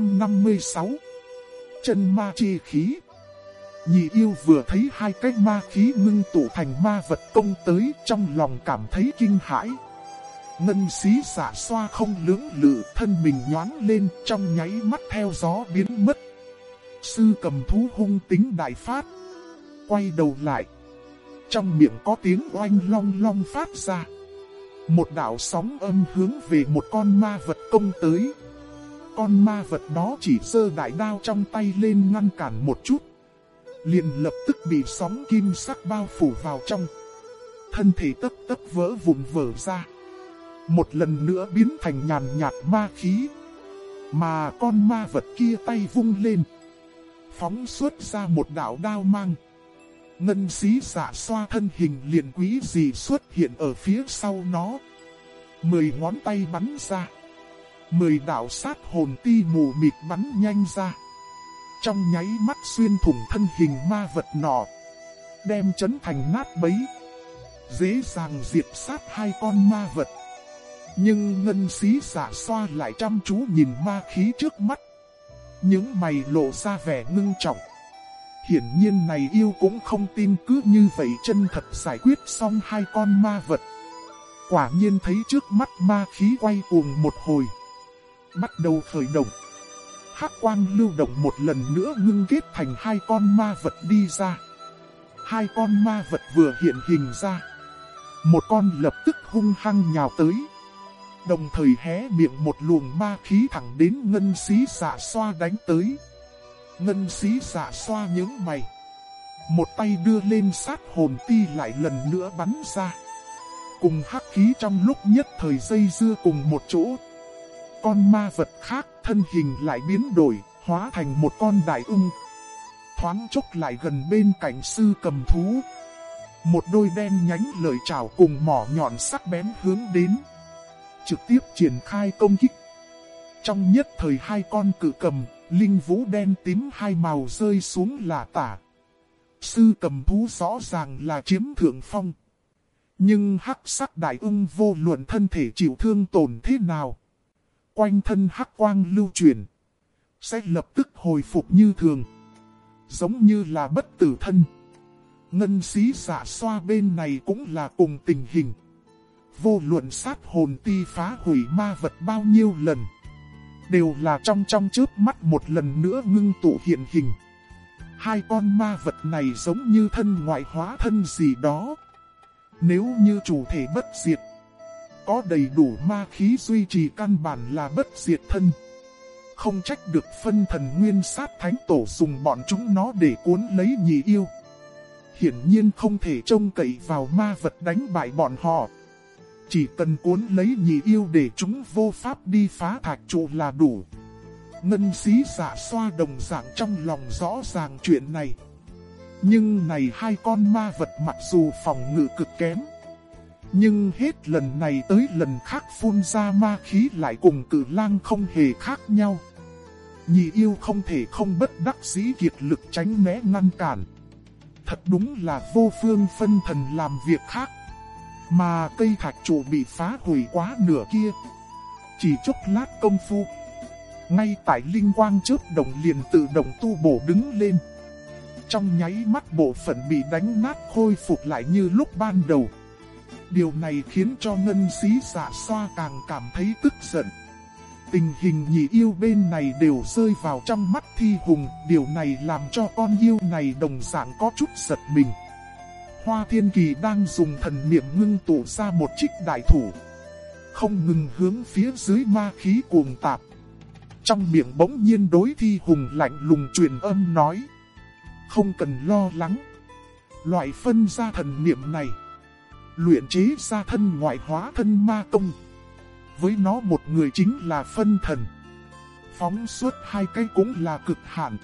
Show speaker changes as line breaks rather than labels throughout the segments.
156 Chân ma chi khí Nhị yêu vừa thấy hai cái ma khí ngưng tụ thành ma vật công tới, trong lòng cảm thấy kinh hãi. Ngân xí xả xoa không lưỡng lự, thân mình nhoáng lên, trong nháy mắt theo gió biến mất. Sư cầm thú hung tính đại phát. Quay đầu lại. Trong miệng có tiếng oanh long long phát ra. Một đạo sóng âm hướng về một con ma vật công tới. Con ma vật đó chỉ sơ đại đao trong tay lên ngăn cản một chút. Liền lập tức bị sóng kim sắc bao phủ vào trong. Thân thể tấp tấp vỡ vụn vỡ ra. Một lần nữa biến thành nhàn nhạt ma khí. Mà con ma vật kia tay vung lên. Phóng xuất ra một đạo đao mang. Ngân xí giả xoa thân hình liền quý gì xuất hiện ở phía sau nó. Mười ngón tay bắn ra. Mười đạo sát hồn ti mù mịt bắn nhanh ra. Trong nháy mắt xuyên thủng thân hình ma vật nọ. Đem chấn thành nát bấy. Dễ dàng diệt sát hai con ma vật. Nhưng ngân xí giả xoa lại chăm chú nhìn ma khí trước mắt. Những mày lộ ra vẻ ngưng trọng. Hiển nhiên này yêu cũng không tin cứ như vậy chân thật giải quyết xong hai con ma vật. Quả nhiên thấy trước mắt ma khí quay cuồng một hồi. Bắt đầu khởi động. Hắc quang lưu động một lần nữa ngưng kết thành hai con ma vật đi ra. Hai con ma vật vừa hiện hình ra. Một con lập tức hung hăng nhào tới. Đồng thời hé miệng một luồng ma khí thẳng đến ngân xí xạ xoa đánh tới. Ngân xí xạ xoa những mày. Một tay đưa lên sát hồn ti lại lần nữa bắn ra. Cùng hắc khí trong lúc nhất thời dây dưa cùng một chỗ. Con ma vật khác thân hình lại biến đổi, hóa thành một con đại ung. Thoáng chốc lại gần bên cạnh sư cầm thú. Một đôi đen nhánh lợi trảo cùng mỏ nhọn sắc bén hướng đến. Trực tiếp triển khai công kích. Trong nhất thời hai con cự cầm, linh vũ đen tím hai màu rơi xuống là tả. Sư cầm thú rõ ràng là chiếm thượng phong. Nhưng hắc sắc đại ung vô luận thân thể chịu thương tổn thế nào. Quanh thân hắc quang lưu truyền. Sẽ lập tức hồi phục như thường. Giống như là bất tử thân. Ngân xí giả xoa bên này cũng là cùng tình hình. Vô luận sát hồn ti phá hủy ma vật bao nhiêu lần. Đều là trong trong trước mắt một lần nữa ngưng tụ hiện hình. Hai con ma vật này giống như thân ngoại hóa thân gì đó. Nếu như chủ thể bất diệt, có đầy đủ ma khí duy trì căn bản là bất diệt thân. Không trách được phân thần nguyên sát thánh tổ dùng bọn chúng nó để cuốn lấy nhị yêu. Hiển nhiên không thể trông cậy vào ma vật đánh bại bọn họ. Chỉ cần cuốn lấy nhị yêu để chúng vô pháp đi phá thạch trụ là đủ. Ngân xí giả xoa đồng dạng trong lòng rõ ràng chuyện này. Nhưng này hai con ma vật mặc dù phòng ngự cực kém. Nhưng hết lần này tới lần khác phun ra ma khí lại cùng cử lang không hề khác nhau. Nhị yêu không thể không bất đắc dĩ kiệt lực tránh né ngăn cản. Thật đúng là vô phương phân thần làm việc khác. Mà cây thạch trụ bị phá hủy quá nửa kia. Chỉ chốc lát công phu. Ngay tại linh quang chớp động liền tự động tu bổ đứng lên. Trong nháy mắt bộ phận bị đánh nát khôi phục lại như lúc ban đầu. Điều này khiến cho ngân xí giả xoa càng cảm thấy tức giận. Tình hình nhị yêu bên này đều rơi vào trong mắt thi hùng, điều này làm cho con yêu này đồng dạng có chút giật mình. Hoa Thiên Kỳ đang dùng thần niệm ngưng tụ ra một trích đại thủ. Không ngừng hướng phía dưới ma khí cuồng tạp. Trong miệng bỗng nhiên đối thi hùng lạnh lùng truyền âm nói. Không cần lo lắng. Loại phân ra thần niệm này. Luyện chế ra thân ngoại hóa thân ma công. Với nó một người chính là phân thần. Phóng suốt hai cái cũng là cực hạn.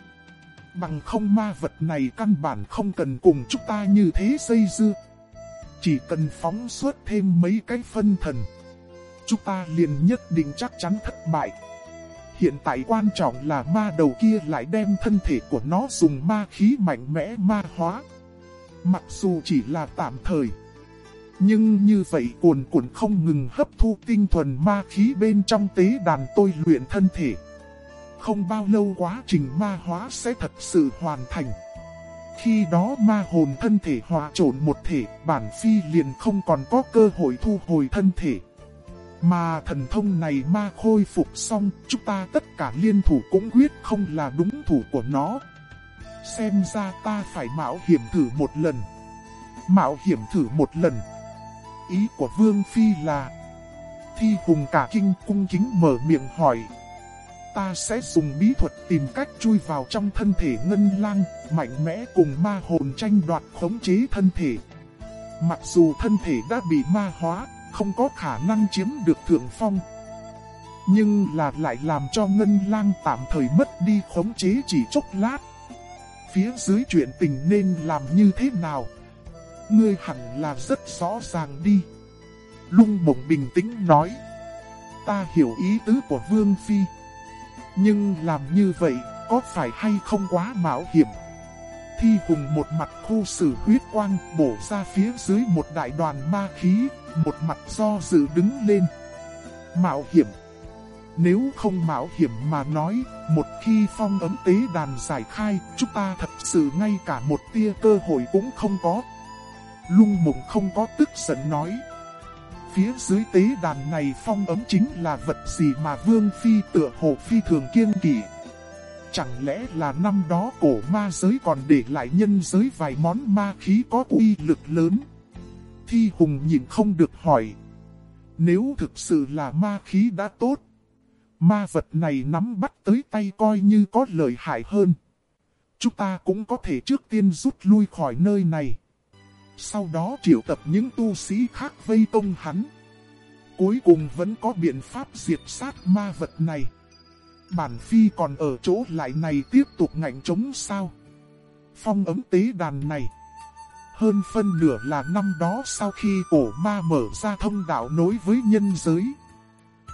Bằng không ma vật này căn bản không cần cùng chúng ta như thế xây dưa. Chỉ cần phóng suốt thêm mấy cái phân thần. Chúng ta liền nhất định chắc chắn thất bại. Hiện tại quan trọng là ma đầu kia lại đem thân thể của nó dùng ma khí mạnh mẽ ma hóa. Mặc dù chỉ là tạm thời. Nhưng như vậy cuồn cuộn không ngừng hấp thu tinh thuần ma khí bên trong tế đàn tôi luyện thân thể. không bao lâu quá trình ma hóa sẽ thật sự hoàn thành. Khi đó ma hồn thân thể hòa trộn một thể, bản phi liền không còn có cơ hội thu hồi thân thể. Mà thần thông này ma khôi phục xong, chúng ta tất cả liên thủ cũng quyết không là đúng thủ của nó. Xem ra ta phải mạo hiểm thử một lần. Mạo hiểm thử một lần. Ý của Vương Phi là... Thi hùng cả kinh cung kính mở miệng hỏi. Ta sẽ dùng bí thuật tìm cách chui vào trong thân thể ngân lang, mạnh mẽ cùng ma hồn tranh đoạt khống chế thân thể. Mặc dù thân thể đã bị ma hóa, không có khả năng chiếm được thượng phong. Nhưng là lại làm cho ngân lang tạm thời mất đi khống chế chỉ chốc lát. Phía dưới chuyện tình nên làm như thế nào? Ngươi hẳn là rất rõ ràng đi. Lung mộng bình tĩnh nói. Ta hiểu ý tứ của Vương Phi. Nhưng làm như vậy có phải hay không quá mạo hiểm? Thi hùng một mặt khu sử huyết quang bổ ra phía dưới một đại đoàn ma khí, một mặt do dự đứng lên. Mạo hiểm Nếu không mạo hiểm mà nói, một khi phong ấm tế đàn giải khai, chúng ta thật sự ngay cả một tia cơ hội cũng không có. Lung mộng không có tức giận nói. Phía dưới tế đàn này phong ấm chính là vật gì mà Vương Phi tựa hồ phi thường kiên kỷ. Chẳng lẽ là năm đó cổ ma giới còn để lại nhân giới vài món ma khí có uy lực lớn? Thi Hùng nhìn không được hỏi. Nếu thực sự là ma khí đã tốt, ma vật này nắm bắt tới tay coi như có lợi hại hơn. Chúng ta cũng có thể trước tiên rút lui khỏi nơi này. Sau đó triệu tập những tu sĩ khác vây công hắn. Cuối cùng vẫn có biện pháp diệt sát ma vật này. Bản phi còn ở chỗ lại này tiếp tục ngạnh chống sao. Phong ấm tế đàn này. Hơn phân nửa là năm đó sau khi cổ ma mở ra thông đạo nối với nhân giới.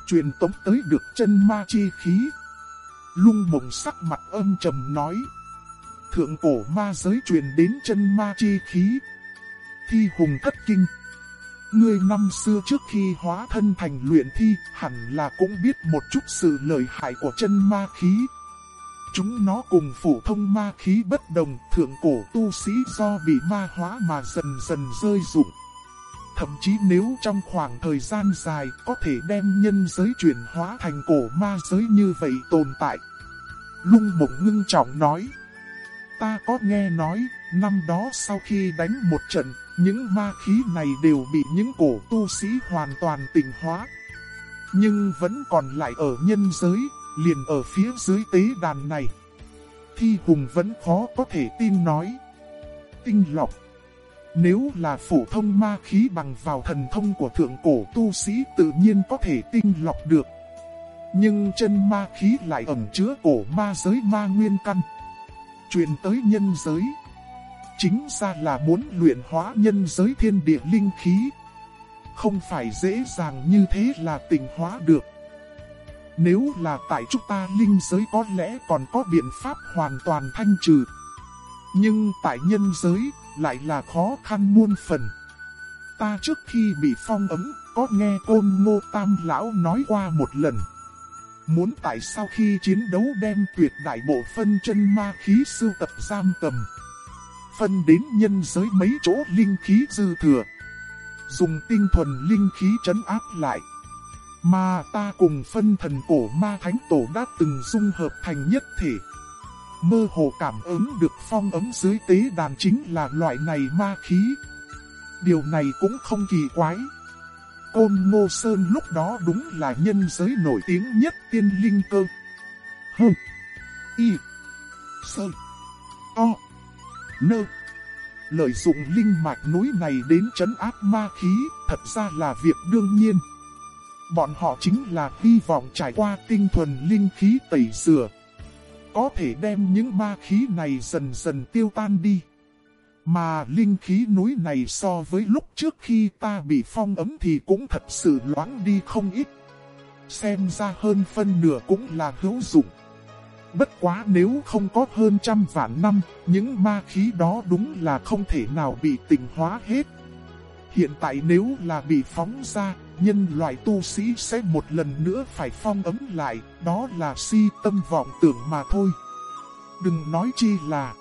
Truyền tống tới được chân ma chi khí. Lung mộng sắc mặt âm trầm nói. Thượng cổ ma giới truyền đến chân ma chi khí. Thi hùng thất kinh. Ngươi năm xưa trước khi hóa thân thành luyện thi, hẳn là cũng biết một chút sự lợi hại của chân ma khí. Chúng nó cùng phổ thông ma khí bất đồng, thượng cổ tu sĩ do bị ma hóa mà dần dần rơi rụng. Thậm chí nếu trong khoảng thời gian dài có thể đem nhân giới chuyển hóa thành cổ ma giới như vậy tồn tại. Lung mộng ngưng trọng nói. Ta có nghe nói, năm đó sau khi đánh một trận, những ma khí này đều bị những cổ tu sĩ hoàn toàn tỉnh hóa. Nhưng vẫn còn lại ở nhân giới, liền ở phía dưới tế đàn này. Thi Hùng vẫn khó có thể tin nói. Tinh lọc. Nếu là phổ thông ma khí bằng vào thần thông của thượng cổ tu sĩ tự nhiên có thể tinh lọc được. Nhưng chân ma khí lại ẩn chứa cổ ma giới ma nguyên căn. Truyền tới nhân giới. Chính ra là muốn luyện hóa nhân giới thiên địa linh khí. Không phải dễ dàng như thế là tình hóa được. Nếu là tại chúng ta linh giới có lẽ còn có biện pháp hoàn toàn thanh trừ. Nhưng tại nhân giới lại là khó khăn muôn phần. Ta trước khi bị phong ấm, có nghe côn ngô tam lão nói qua một lần. Muốn tại sao khi chiến đấu đem tuyệt đại bộ phân chân ma khí sưu tập giam cầm phân đến nhân giới mấy chỗ linh khí dư thừa. Dùng tinh thuần linh khí trấn áp lại. Mà ta cùng phân thần cổ ma thánh tổ đã từng dung hợp thành nhất thể. Mơ hồ cảm ứng được phong ấm dưới tế đàn chính là loại này ma khí. Điều này cũng không kỳ quái. Côn Ngô Sơn lúc đó đúng là nhân giới nổi tiếng nhất tiên linh cơ. Hừ. Y. Sơn. O nơ. Lợi dụng linh mạch núi này đến chấn áp ma khí, thật ra là việc đương nhiên. Bọn họ chính là hy vọng trải qua tinh thuần linh khí tẩy rửa. Có thể đem những ma khí này dần dần tiêu tan đi. Mà linh khí núi này so với lúc trước khi ta bị phong ấm thì cũng thật sự loãng đi không ít. Xem ra hơn phân nửa cũng là hữu dụng. Bất quá nếu không có hơn trăm vạn năm, những ma khí đó đúng là không thể nào bị tỉnh hóa hết. Hiện tại nếu là bị phóng ra, nhân loại tu sĩ sẽ một lần nữa phải phong ấm lại, đó là si tâm vọng tưởng mà thôi. Đừng nói chi là,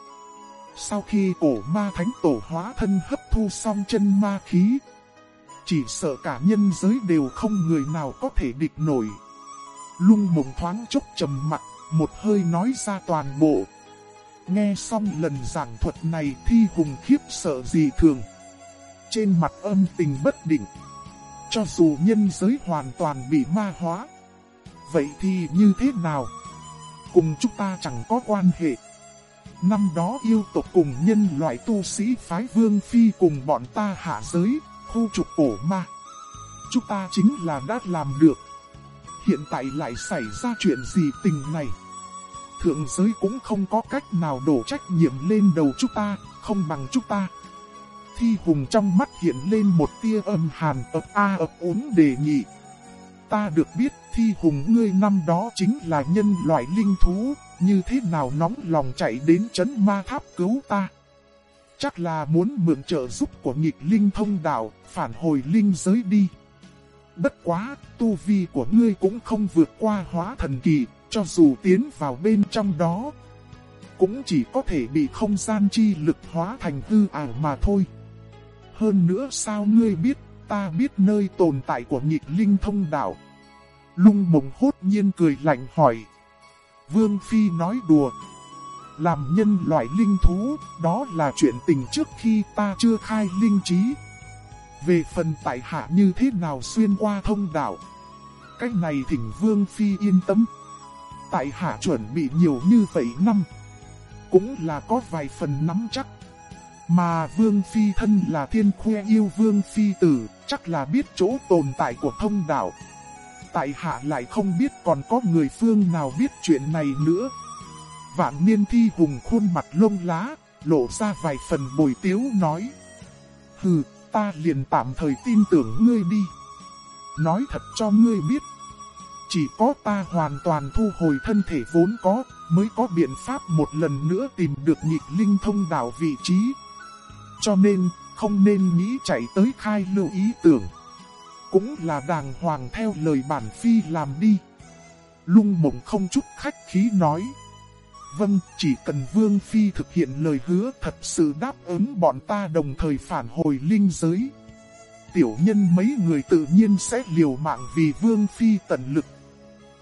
sau khi cổ ma thánh tổ hóa thân hấp thu xong chân ma khí, chỉ sợ cả nhân giới đều không người nào có thể địch nổi. Lung mộng thoáng chốc trầm mặt, một hơi nói ra toàn bộ. Nghe xong lần giảng thuật này thi hùng khiếp sợ gì thường. Trên mặt âm tình bất định. Cho dù nhân giới hoàn toàn bị ma hóa. Vậy thì như thế nào? Cùng chúng ta chẳng có quan hệ. Năm đó yêu tộc cùng nhân loại tu sĩ phái vương phi cùng bọn ta hạ giới, khu trục cổ ma. Chúng ta chính là đã làm được. Hiện tại lại xảy ra chuyện gì tình này? Thượng giới cũng không có cách nào đổ trách nhiệm lên đầu chúng ta, không bằng chúng ta. Thi hùng trong mắt hiện lên một tia âm hàn ập a ập ốm đề nghị. Ta được biết thi hùng ngươi năm đó chính là nhân loại linh thú, như thế nào nóng lòng chạy đến chấn ma tháp cứu ta. Chắc là muốn mượn trợ giúp của nghịch linh thông đạo, phản hồi linh giới đi. Bất quá, tu vi của ngươi cũng không vượt qua hóa thần kỳ, cho dù tiến vào bên trong đó. Cũng chỉ có thể bị không gian chi lực hóa thành hư ảo mà thôi. Hơn nữa sao ngươi biết, ta biết nơi tồn tại của nhị linh thông đạo. Lung mộng hốt nhiên cười lạnh hỏi. Vương Phi nói đùa. Làm nhân loại linh thú, đó là chuyện tình trước khi ta chưa khai linh trí. Về phần tại hạ như thế nào xuyên qua thông đạo. Cách này thỉnh Vương Phi yên tâm. Tại hạ chuẩn bị nhiều như vậy năm. Cũng là có vài phần nắm chắc. Mà Vương Phi thân là thiên khuê yêu Vương Phi tử, chắc là biết chỗ tồn tại của thông đạo. Tại hạ lại không biết còn có người phương nào biết chuyện này nữa. Vạn niên thi hùng khuôn mặt lông lá, lộ ra vài phần bồi tiếu nói. Hừ, ta liền tạm thời tin tưởng ngươi đi. Nói thật cho ngươi biết. Chỉ có ta hoàn toàn thu hồi thân thể vốn có, mới có biện pháp một lần nữa tìm được nhịp linh thông đảo vị trí. Cho nên, không nên nghĩ chạy tới khai lưu ý tưởng. Cũng là đàng hoàng theo lời bản phi làm đi. Lung mộng không chút khách khí nói. Vâng, chỉ cần Vương Phi thực hiện lời hứa thật sự đáp ứng bọn ta đồng thời phản hồi linh giới. Tiểu nhân mấy người tự nhiên sẽ liều mạng vì Vương Phi tận lực.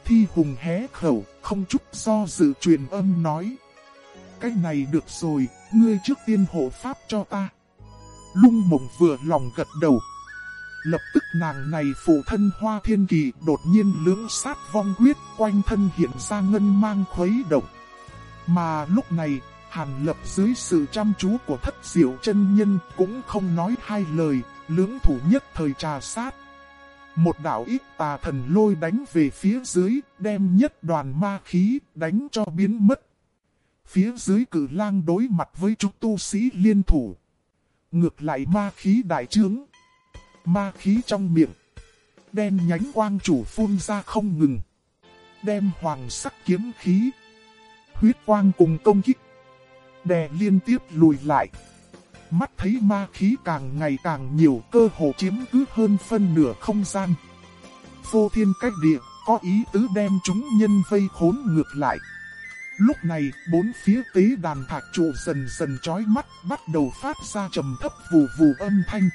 Thi Hùng hé khẩu, không chút do dự truyền âm nói. Cái này được rồi, ngươi trước tiên hộ pháp cho ta. Lung mộng vừa lòng gật đầu. Lập tức nàng này phụ thân hoa thiên kỳ đột nhiên lưỡng sát vong quyết quanh thân hiện ra ngân mang khuấy động. Mà lúc này, Hàn Lập dưới sự chăm chú của thất diệu chân nhân cũng không nói hai lời, lưỡng thủ nhất thời trà sát. Một đạo ít tà thần lôi đánh về phía dưới, đem nhất đoàn ma khí đánh cho biến mất. Phía dưới cử lang đối mặt với chúng tu sĩ liên thủ. Ngược lại ma khí đại trướng. Ma khí trong miệng. Đen nhánh quang chủ phun ra không ngừng. Đem hoàng sắc kiếm khí huyết quang cùng công kích. Đè liên tiếp lùi lại. Mắt thấy ma khí càng ngày càng nhiều cơ hồ chiếm cứ hơn phân nửa không gian. Phô thiên cách địa, có ý tứ đem chúng nhân vây khốn ngược lại. Lúc này, bốn phía tế đàn thạch trụ dần dần chói mắt, bắt đầu phát ra trầm thấp vù vù âm thanh.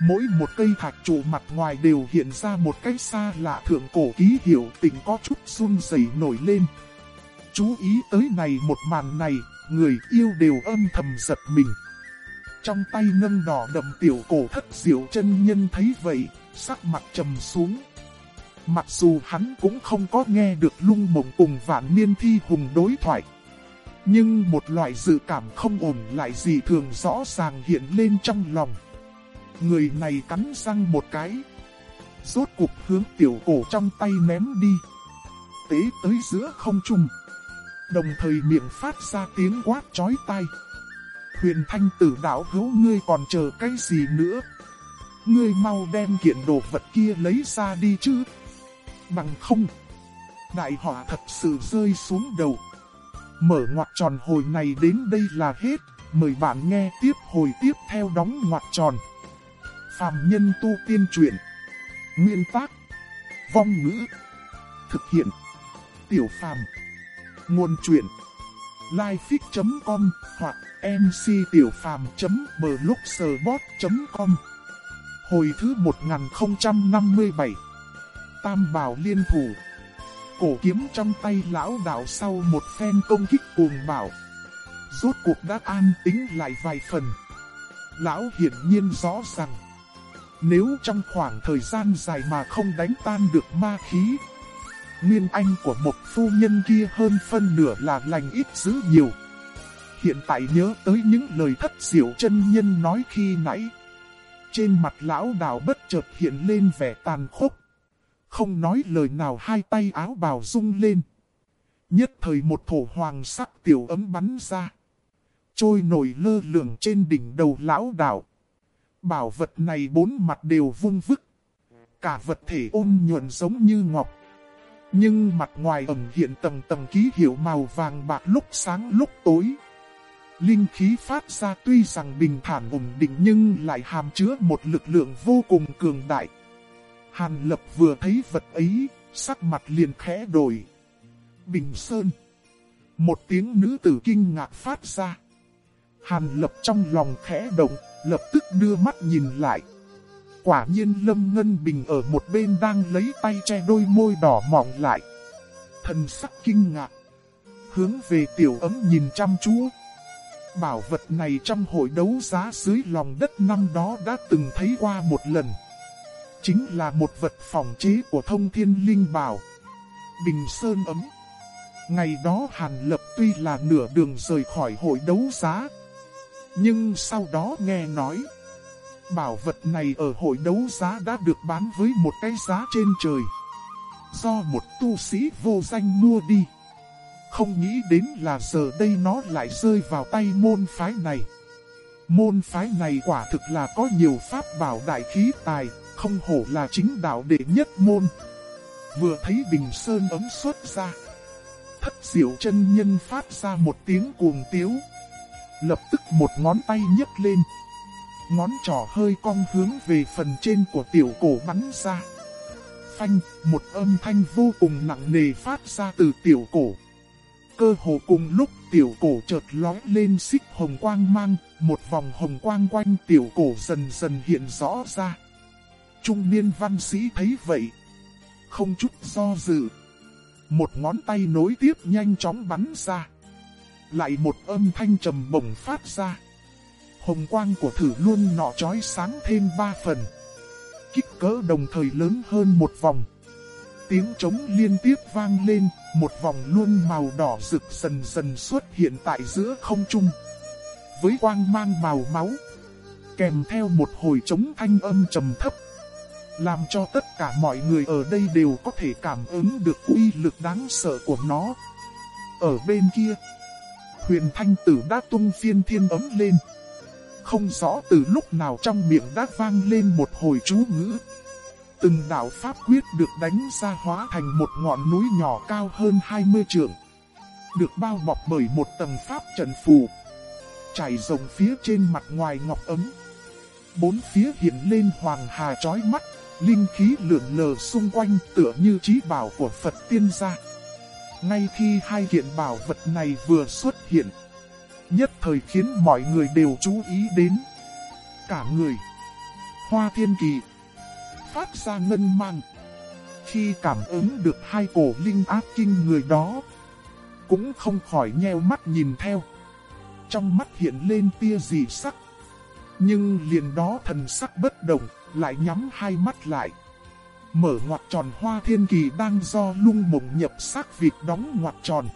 Mỗi một cây thạch trụ mặt ngoài đều hiện ra một cái xa lạ thượng cổ ký hiệu tình có chút run rẩy nổi lên chú ý tới này một màn này, người yêu đều âm thầm giật mình. Trong tay nâng đỏ đậm tiểu cổ thất diệu chân nhân thấy vậy, sắc mặt trầm xuống. Mặc dù hắn cũng không có nghe được lung mộng cùng vạn niên thi hùng đối thoại. Nhưng một loại dự cảm không ổn lại gì thường rõ ràng hiện lên trong lòng. Người này cắn răng một cái. Rốt cục hướng tiểu cổ trong tay ném đi. Tế tới giữa không trung đồng thời miệng phát ra tiếng quát chói tai. Huyền thanh tử đạo hữu ngươi còn chờ cái gì nữa? Ngươi mau đem kiện đồ vật kia lấy ra đi chứ. Bằng không, đại họa thật sự rơi xuống đầu. Mở ngoặt tròn hồi này đến đây là hết, mời bạn nghe tiếp hồi tiếp theo đóng ngoặt tròn. Phạm nhân tu tiên truyện Nguyên tác. Vong ngữ. Thực hiện. Tiểu phàm. Nguồn truyện. Lifefix.com hoặc mctiểupham.blogspot.com Hồi thứ 1057 Tam bảo liên thủ. Cổ kiếm trong tay lão đạo sau một phen công kích cuồng bảo Rốt cuộc đã an tính lại vài phần. Lão hiển nhiên rõ ràng, Nếu trong khoảng thời gian dài mà không đánh tan được ma khí Nguyên anh của một phu nhân kia hơn phân nửa là lành ít dữ nhiều Hiện tại nhớ tới những lời thất diệu chân nhân nói khi nãy Trên mặt lão đào bất chợt hiện lên vẻ tàn khốc Không nói lời nào hai tay áo bào rung lên Nhất thời một thổ hoàng sắc tiểu ấm bắn ra trôi nổi lơ lửng trên đỉnh đầu lão đạo. Bảo vật này bốn mặt đều vung vức. Cả vật thể ôn nhuận giống như ngọc. Nhưng mặt ngoài ẩn hiện tầng tầng ký hiệu màu vàng bạc lúc sáng lúc tối. Linh khí phát ra tuy rằng bình thản ổn định nhưng lại hàm chứa một lực lượng vô cùng cường đại. Hàn Lập vừa thấy vật ấy, sắc mặt liền khẽ đổi. Bình Sơn. Một tiếng nữ tử kinh ngạc phát ra. Hàn lập trong lòng khẽ động, lập tức đưa mắt nhìn lại. Quả nhiên Lâm Ngân Bình ở một bên đang lấy tay che đôi môi đỏ mọng lại. Thần sắc kinh ngạc. Hướng về tiểu ấm nhìn chăm chú. Bảo vật này trong hội đấu giá dưới lòng đất năm đó đã từng thấy qua một lần. Chính là một vật phòng chế của thông thiên linh bảo. Bình Sơn ấm. Ngày đó Hàn Lập tuy là nửa đường rời khỏi hội đấu giá, nhưng sau đó nghe nói, bảo vật này ở hội đấu giá đã được bán với một cái giá trên trời. Do một tu sĩ vô danh mua đi. Không nghĩ đến là giờ đây nó lại rơi vào tay môn phái này. Môn phái này quả thực là có nhiều pháp bảo đại khí tài, không hổ là chính đạo đệ nhất môn. Vừa thấy Bình Sơn ấm xuất ra. Thất diệu chân nhân phát ra một tiếng cuồng tiếu lập tức một ngón tay nhấc lên. Ngón trỏ hơi cong hướng về phần trên của tiểu cổ bắn ra. Phanh, một âm thanh vô cùng nặng nề phát ra từ tiểu cổ. Cơ hồ cùng lúc tiểu cổ chợt lói lên xích hồng quang mang, một vòng hồng quang quanh tiểu cổ dần dần hiện rõ ra. Trung niên văn sĩ thấy vậy, không chút do dự. Một ngón tay nối tiếp nhanh chóng bắn ra. Lại một âm thanh trầm bổng phát ra. Hồng quang của thử luôn nọ trói sáng thêm ba phần. Kích cỡ đồng thời lớn hơn một vòng. Tiếng trống liên tiếp vang lên, một vòng luôn màu đỏ rực dần dần xuất hiện tại giữa không trung. Với quang mang màu máu, kèm theo một hồi trống thanh âm trầm thấp. Làm cho tất cả mọi người ở đây đều có thể cảm ứng được uy lực đáng sợ của nó. Ở bên kia, huyền thanh tử đã tung phiên thiên ấm lên. Không rõ từ lúc nào trong miệng đã vang lên một hồi chú ngữ. Từng đạo pháp quyết được đánh ra hóa thành một ngọn núi nhỏ cao hơn 20 trượng. Được bao bọc bởi một tầng pháp trận phù. Trải rồng phía trên mặt ngoài ngọc ấm. Bốn phía hiện lên hoàng hà chói mắt, linh khí lượn lờ xung quanh tựa như trí bảo của Phật tiên gia. Ngay khi hai hiện bảo vật này vừa xuất hiện, nhất thời khiến mọi người đều chú ý đến. Cả người, hoa thiên kỳ, phát ra ngân mang. Khi cảm ứng được hai cổ linh ác kinh người đó, cũng không khỏi nheo mắt nhìn theo. Trong mắt hiện lên tia dị sắc. Nhưng liền đó thần sắc bất động, lại nhắm hai mắt lại. Mở ngoặt tròn hoa thiên kỳ đang do lung mộng nhập sắc vịt đóng ngoặt tròn.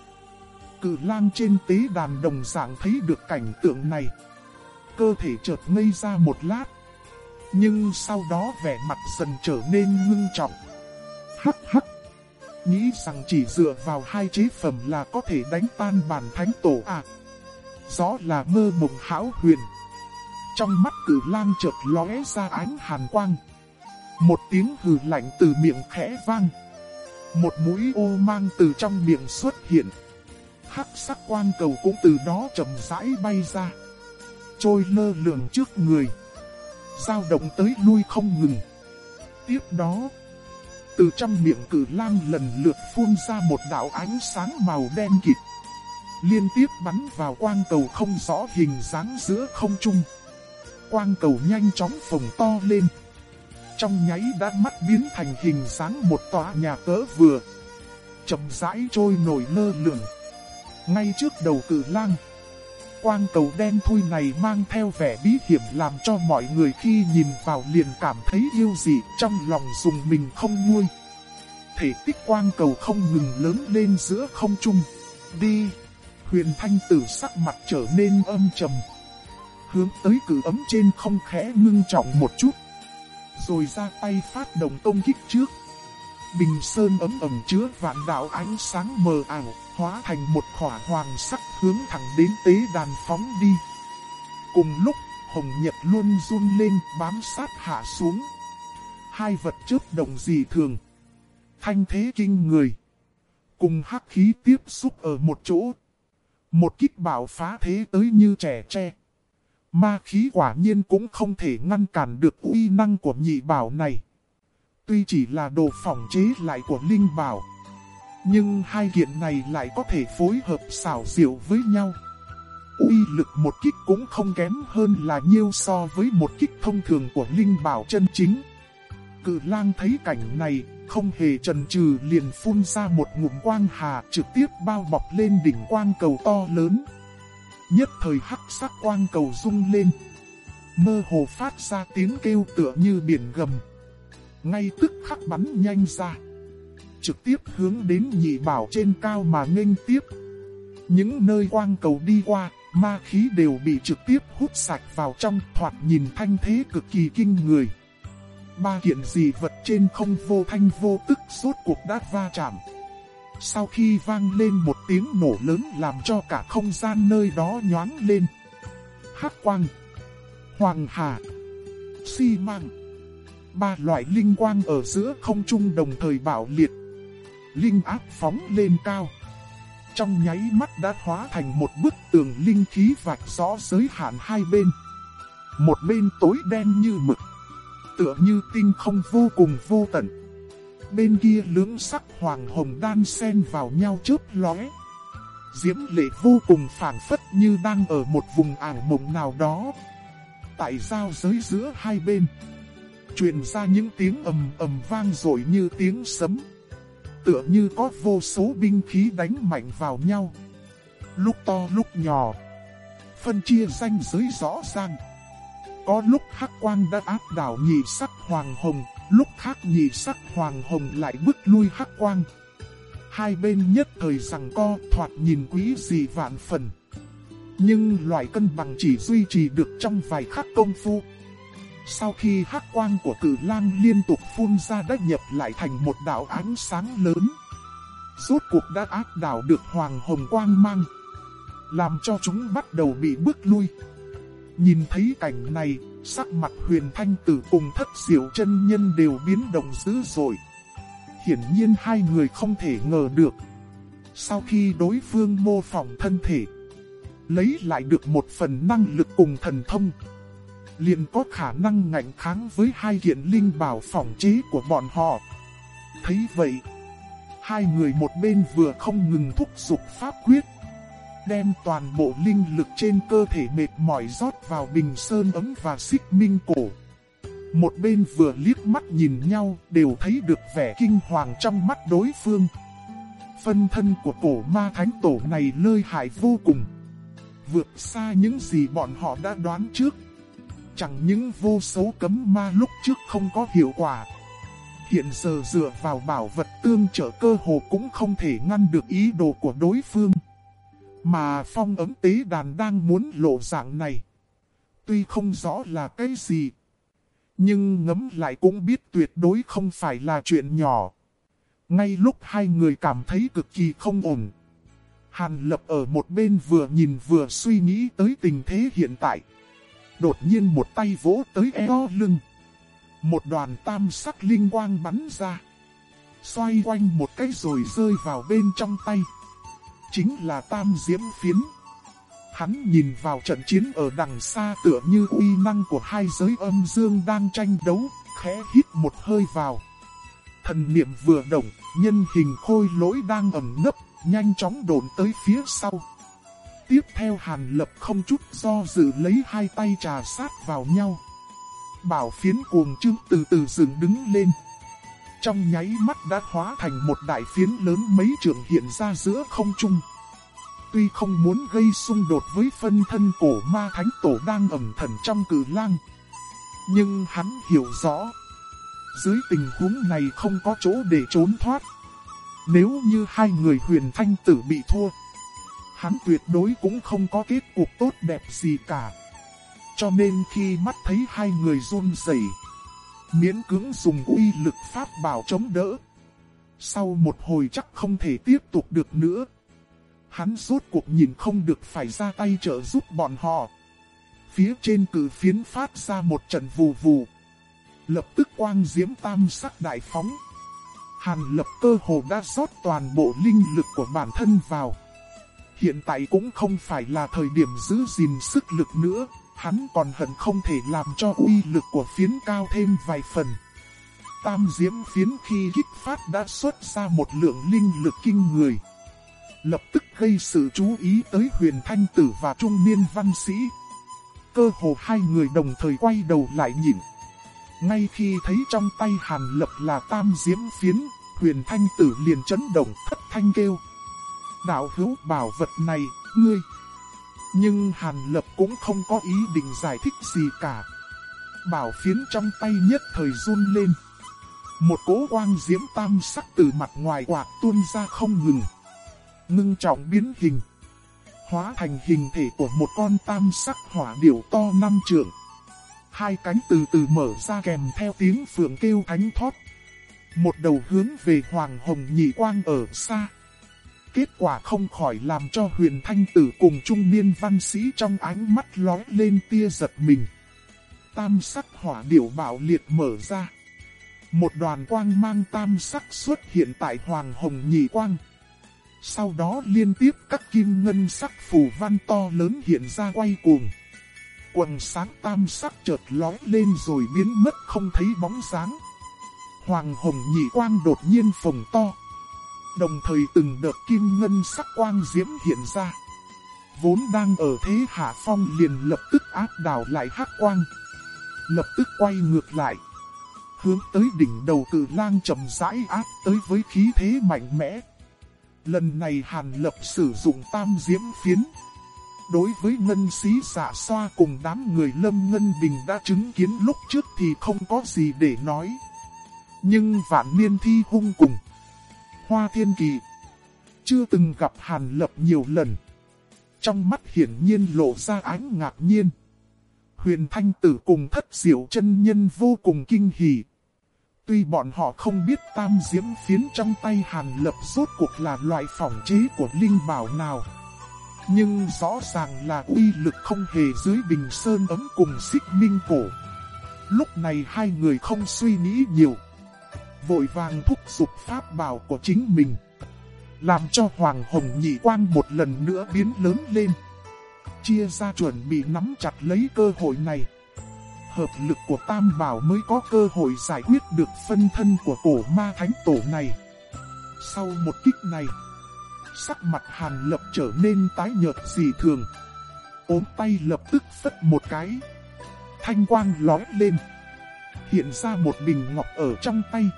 Cự lang trên tế đàn đồng dạng thấy được cảnh tượng này. Cơ thể chợt ngây ra một lát. Nhưng sau đó vẻ mặt dần trở nên ngưng trọng. Hắc hắc. Nghĩ rằng chỉ dựa vào hai chế phẩm là có thể đánh tan bản thánh tổ à. Rõ là mơ mộng hão huyền. Trong mắt cử lang chợt lóe ra ánh hàn quang. Một tiếng hừ lạnh từ miệng khẽ vang. Một mũi ô mang từ trong miệng xuất hiện. Hắc sắc quang cầu cũng từ đó chậm rãi bay ra. Trôi lơ lửng trước người. dao động tới lui không ngừng. tiếp đó, từ trong miệng cử lang lần lượt phun ra một đạo ánh sáng màu đen kịt. Liên tiếp bắn vào quang cầu không rõ hình dáng giữa không trung. Quang cầu nhanh chóng phồng to lên. Trong nháy đã mắt biến thành hình dáng một tòa nhà cỡ vừa. chậm rãi trôi nổi lơ lửng. Ngay trước đầu cự lang. Quang cầu đen thui này mang theo vẻ bí hiểm làm cho mọi người khi nhìn vào liền cảm thấy yêu dị trong lòng dùng mình không nguôi. Thể tích quang cầu không ngừng lớn lên giữa không trung. Đi! Huyền thanh tử sắc mặt trở nên âm trầm. Hướng tới cử ấm trên không khẽ ngưng trọng một chút. Rồi ra tay phát động công kích trước. Bình sơn ấm ẩm chứa vạn đạo ánh sáng mờ ảo, hóa thành một khỏa hoàng sắc hướng thẳng đến tế đàn phóng đi. Cùng lúc, hồng nhật luôn run lên bám sát hạ xuống. Hai vật chớp động dị thường. Thanh thế kinh người. Cùng hắc khí tiếp xúc ở một chỗ. Một kích bảo phá thế tới như trẻ tre. Ma khí quả nhiên cũng không thể ngăn cản được uy năng của nhị bảo này. Tuy chỉ là đồ phòng chế lại của linh bảo. Nhưng hai kiện này lại có thể phối hợp xảo diệu với nhau. uy lực một kích cũng không kém hơn là nhiêu so với một kích thông thường của linh bảo chân chính. Cự lang thấy cảnh này, không hề trần trừ liền phun ra một ngụm quang hà trực tiếp bao bọc lên đỉnh quang cầu to lớn. Nhất thời hắc sắc quang cầu rung lên. Mơ hồ phát ra tiếng kêu tựa như biển gầm. Ngay tức khắc bắn nhanh ra. Trực tiếp hướng đến nhị bảo trên cao mà nghênh tiếp. Những nơi quang cầu đi qua, ma khí đều bị trực tiếp hút sạch vào trong thoạt nhìn thanh thế cực kỳ kinh người ba kiện dị vật trên không vô thanh vô tức suốt cuộc đã va chạm. Sau khi vang lên một tiếng nổ lớn làm cho cả không gian nơi đó nhoáng lên. Hắc quang, hoàng hà, xi măng. Ba loại linh quang ở giữa không trung đồng thời bảo liệt. Linh áp phóng lên cao. Trong nháy mắt đã hóa thành một bức tường linh khí vạch rõ giới hạn hai bên. Một bên tối đen như mực tựa như tinh không vô cùng vô tận. Bên kia lưỡng sắc hoàng hồng đan xen vào nhau chớp lóe. Diễm lệ vô cùng phản phất như đang ở một vùng ảo mộng nào đó. Tại giao giới giữa hai bên, truyền ra những tiếng ầm ầm vang rồi như tiếng sấm. Tựa như có vô số binh khí đánh mạnh vào nhau. Lúc to lúc nhỏ, phân chia ranh giới rõ ràng. Có lúc hắc quang đã áp đảo nhị sắc hoàng hồng, lúc khác nhị sắc hoàng hồng lại bước lui hắc quang. Hai bên nhất thời rằng co thoạt nhìn quý gì vạn phần. Nhưng loại cân bằng chỉ duy trì được trong vài khắc công phu. Sau khi hắc quang của cử lang liên tục phun ra đã nhập lại thành một đạo ánh sáng lớn. Rốt cuộc đã áp đảo được hoàng hồng quang mang. Làm cho chúng bắt đầu bị bước lui. Nhìn thấy cảnh này, sắc mặt huyền thanh tử cùng thất diệu chân nhân đều biến động dữ dội. Hiển nhiên hai người không thể ngờ được. Sau khi đối phương mô phỏng thân thể, lấy lại được một phần năng lực cùng thần thông, liền có khả năng ngạnh kháng với hai kiện linh bảo phỏng chế của bọn họ. Thấy vậy, hai người một bên vừa không ngừng thúc giục pháp quyết, đem toàn bộ linh lực trên cơ thể mệt mỏi rót vào bình sơn ấm và xích minh cổ. Một bên vừa liếc mắt nhìn nhau đều thấy được vẻ kinh hoàng trong mắt đối phương. Phân thân của cổ ma thánh tổ này lơi hại vô cùng. Vượt xa những gì bọn họ đã đoán trước. Chẳng những vô số cấm ma lúc trước không có hiệu quả. Hiện giờ dựa vào bảo vật tương trợ cơ hồ cũng không thể ngăn được ý đồ của đối phương. Mà phong ấm tế đàn đang muốn lộ dạng này. Tuy không rõ là cái gì. Nhưng ngấm lại cũng biết tuyệt đối không phải là chuyện nhỏ. Ngay lúc hai người cảm thấy cực kỳ không ổn. Hàn lập ở một bên vừa nhìn vừa suy nghĩ tới tình thế hiện tại. Đột nhiên một tay vỗ tới eo lưng. Một đoàn tam sắc linh quang bắn ra. Xoay quanh một cái rồi rơi vào bên trong tay chính là Tam Diễm Phiến. Hắn nhìn vào trận chiến ở đằng xa tựa như uy năng của hai giới âm dương đang tranh đấu, khẽ hít một hơi vào. Thần niệm vừa động, nhân hình khôi lỗi đang ẩn nấp, nhanh chóng đồn tới phía sau. Tiếp theo Hàn Lập không chút do dự lấy hai tay trà sát vào nhau. Bảo phiến cuồng trương từ từ dựng đứng lên. Trong nháy mắt đã hóa thành một đại phiến lớn mấy trường hiện ra giữa không trung. Tuy không muốn gây xung đột với phân thân cổ ma thánh tổ đang ẩn thần trong cử lang. Nhưng hắn hiểu rõ. Dưới tình huống này không có chỗ để trốn thoát. Nếu như hai người huyền thanh tử bị thua. Hắn tuyệt đối cũng không có kết cục tốt đẹp gì cả. Cho nên khi mắt thấy hai người run rẩy, miễn cưỡng dùng uy lực pháp bảo chống đỡ. Sau một hồi chắc không thể tiếp tục được nữa. Hắn rốt cuộc nhìn không được phải ra tay trợ giúp bọn họ. Phía trên cử phiến phát ra một trận vù vù. Lập tức quang diễm tam sắc đại phóng. Hàn lập cơ hồ đã rót toàn bộ linh lực của bản thân vào. Hiện tại cũng không phải là thời điểm giữ gìn sức lực nữa, hắn còn hận không thể làm cho uy lực của phiến cao thêm vài phần. Tam diễm phiến khi kích phát đã xuất ra một lượng linh lực kinh người. Lập tức gây sự chú ý tới huyền thanh tử và trung niên văn sĩ. Cơ hồ hai người đồng thời quay đầu lại nhìn. Ngay khi thấy trong tay hàn lập là tam diễm phiến, huyền thanh tử liền chấn động thất thanh kêu. Đạo hữu bảo vật này, ngươi. Nhưng Hàn Lập cũng không có ý định giải thích gì cả. Bảo phiến trong tay nhất thời run lên. Một cố quang diễm tam sắc từ mặt ngoài quạt tuôn ra không ngừng. Ngưng trọng biến hình. Hóa thành hình thể của một con tam sắc hỏa điểu to năm trượng. Hai cánh từ từ mở ra kèm theo tiếng phượng kêu thánh thoát. Một đầu hướng về Hoàng Hồng Nhị Quang ở xa. Kết quả không khỏi làm cho huyền thanh tử cùng trung niên văn sĩ trong ánh mắt lóe lên tia giật mình. Tam sắc hỏa điểu bảo liệt mở ra. Một đoàn quang mang tam sắc xuất hiện tại Hoàng Hồng Nhị Quang. Sau đó liên tiếp các kim ngân sắc phù văn to lớn hiện ra quay cuồng. Quần sáng tam sắc chợt lóe lên rồi biến mất không thấy bóng dáng. Hoàng Hồng Nhị Quang đột nhiên phồng to. Đồng thời từng đợt kim ngân sắc quang diễm hiện ra. Vốn đang ở thế hạ phong liền lập tức áp đảo lại hắc quang. Lập tức quay ngược lại. Hướng tới đỉnh đầu cử lang chậm rãi áp tới với khí thế mạnh mẽ. Lần này Hàn Lập sử dụng tam diễm phiến. Đối với ngân sĩ giả xoa cùng đám người Lâm Ngân Bình đã chứng kiến lúc trước thì không có gì để nói. Nhưng vạn niên thi hung cùng. Hoa Thiên Kỳ. Chưa từng gặp Hàn Lập nhiều lần. Trong mắt hiển nhiên lộ ra ánh ngạc nhiên. Huyền Thanh Tử cùng thất diệu chân nhân vô cùng kinh hỉ. Tuy bọn họ không biết tam diễm phiến trong tay Hàn Lập rốt cuộc là loại phỏng chế của linh bảo nào. Nhưng rõ ràng là uy lực không hề dưới bình sơn ấm cùng xích minh cổ. Lúc này hai người không suy nghĩ nhiều vội vàng thúc giục pháp bảo của chính mình. Làm cho Hoàng Hồng Nhị Quang một lần nữa biến lớn lên. Chia ra chuẩn bị nắm chặt lấy cơ hội này. Hợp lực của Tam Bảo mới có cơ hội giải quyết được phân thân của cổ ma thánh tổ này. Sau một kích này, sắc mặt Hàn Lập trở nên tái nhợt dị thường. ốm tay lập tức phất một cái. Thanh quang lói lên. Hiện ra một bình ngọc ở trong tay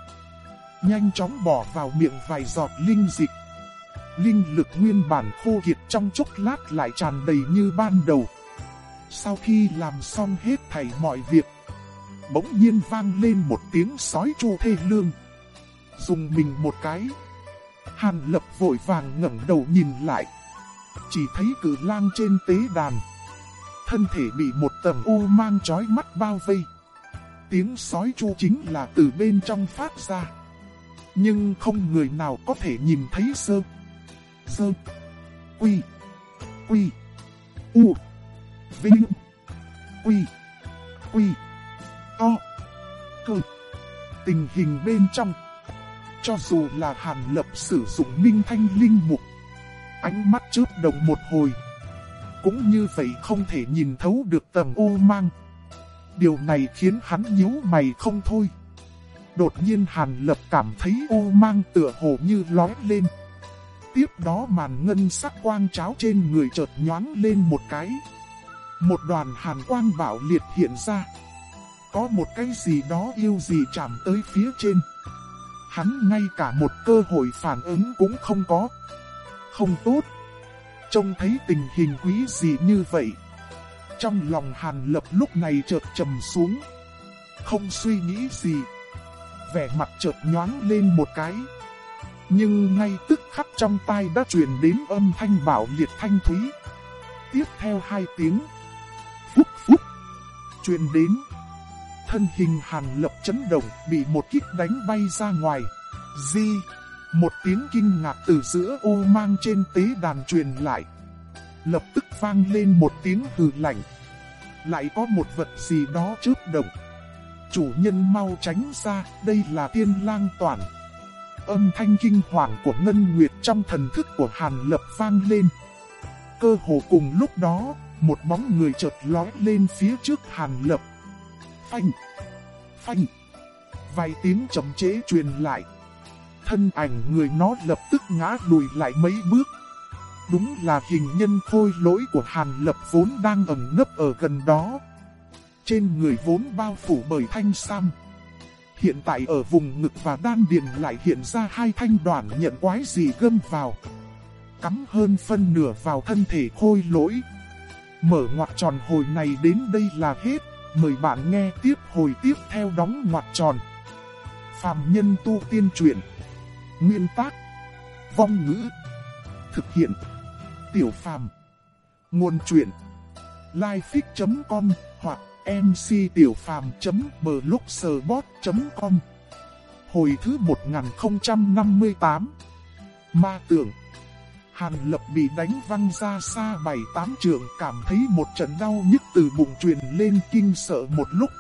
nhanh chóng bỏ vào miệng vài giọt linh dịch. Linh lực nguyên bản khô kiệt trong chốc lát lại tràn đầy như ban đầu. Sau khi làm xong hết thảy mọi việc, bỗng nhiên vang lên một tiếng sói chu thê lương. Dùng mình một cái. Hàn lập vội vàng ngẩng đầu nhìn lại. Chỉ thấy cử lang trên tế đàn. Thân thể bị một tầng u mang chói mắt bao vây. Tiếng sói chu chính là từ bên trong phát ra. Nhưng không người nào có thể nhìn thấy sơ. Sơ. Quy. Quy. U. Vinh. Quy. Quy. To. Cơ. Tình hình bên trong. Cho dù là hàn lập sử dụng minh thanh linh mục. Ánh mắt chớp động một hồi. Cũng như vậy không thể nhìn thấu được tầm ô mang. Điều này khiến hắn nhíu mày không thôi. Đột nhiên Hàn Lập cảm thấy ô mang tựa hồ như lói lên. Tiếp đó màn ngân sắc quang cháo trên người chợt nhoáng lên một cái. Một đoàn hàn quang bảo liệt hiện ra. Có một cái gì đó yêu gì chạm tới phía trên. Hắn ngay cả một cơ hội phản ứng cũng không có. Không tốt. Trông thấy tình hình quý gì như vậy. Trong lòng hàn lập lúc này chợt trầm xuống. Không suy nghĩ gì. Vẻ mặt chợt nhoáng lên một cái. Nhưng ngay tức khắc trong tai đã truyền đến âm thanh bảo liệt thanh thúy. Tiếp theo hai tiếng. Phúc phúc. Truyền đến. Thân hình hàn lập chấn động, bị một kích đánh bay ra ngoài. Di. Một tiếng kinh ngạc từ giữa ô mang trên tế đàn truyền lại. Lập tức vang lên một tiếng hừ lạnh. Lại có một vật gì đó chớp động. Chủ nhân mau tránh ra, đây là tiên lang toàn. Âm thanh kinh hoàng của Ngân Nguyệt trong thần thức của Hàn Lập vang lên. Cơ hồ cùng lúc đó, một bóng người chợt lói lên phía trước Hàn Lập. Phanh! Phanh! Vài tiếng chậm chế truyền lại. Thân ảnh người nó lập tức ngã lùi lại mấy bước. Đúng là hình nhân khôi lỗi của Hàn Lập vốn đang ẩn nấp ở gần đó. Trên người vốn bao phủ bởi thanh sam. Hiện tại ở vùng ngực và đan điền lại hiện ra hai thanh đoàn nhận quái gì gâm vào. Cắm hơn phân nửa vào thân thể khôi lỗi. Mở ngoặc tròn hồi này đến đây là hết. Mời bạn nghe tiếp hồi tiếp theo đóng ngoặc tròn. Phạm nhân tu tiên truyện. Nguyên tác. Vong ngữ. Thực hiện. Tiểu phàm. Nguồn truyện. Lifefix.com hoặc mctiểupham.blogspot.com Hồi thứ 1058 Ma tưởng Hàn lập bị đánh văng ra xa bảy tám trường cảm thấy một trận đau nhức từ bụng truyền lên kinh sợ một lúc.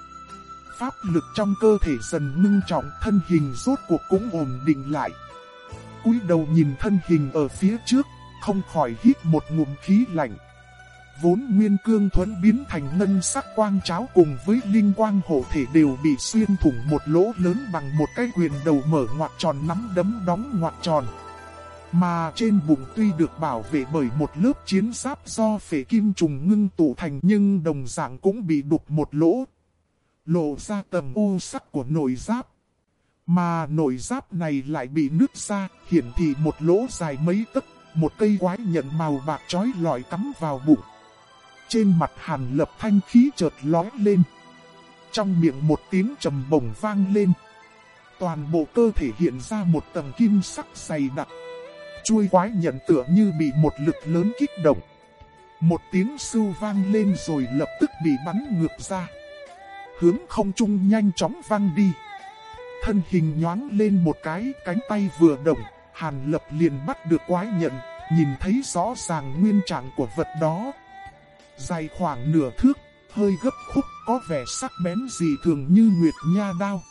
Pháp lực trong cơ thể dần ngưng trọng thân hình rốt cuộc cũng ổn định lại. cúi đầu nhìn thân hình ở phía trước, không khỏi hít một ngụm khí lạnh vốn nguyên cương thuẫn biến thành ngân sắc quang cháo cùng với linh quang hộ thể đều bị xuyên thủng một lỗ lớn bằng một cái quyền đầu mở ngoặt tròn nắm đấm đóng ngoặt tròn. Mà trên bụng tuy được bảo vệ bởi một lớp chiến giáp do phể kim trùng ngưng tụ thành nhưng đồng dạng cũng bị đục một lỗ. Lộ ra tầm u sắc của nội giáp. Mà nội giáp này lại bị nứt ra, hiển thị một lỗ dài mấy tấc, một cây quái nhận màu bạc trói lọi cắm vào bụng. Trên mặt hàn lập thanh khí chợt lói lên. Trong miệng một tiếng trầm bổng vang lên. Toàn bộ cơ thể hiện ra một tầng kim sắc dày đặc. Chuôi quái nhận tựa như bị một lực lớn kích động. Một tiếng sưu vang lên rồi lập tức bị bắn ngược ra. Hướng không trung nhanh chóng văng đi. Thân hình nhoáng lên một cái, cánh tay vừa động, Hàn Lập liền bắt được quái nhận, nhìn thấy rõ ràng nguyên trạng của vật đó, dài khoảng nửa thước, hơi gấp khúc có vẻ sắc bén gì thường như nguyệt nha đao.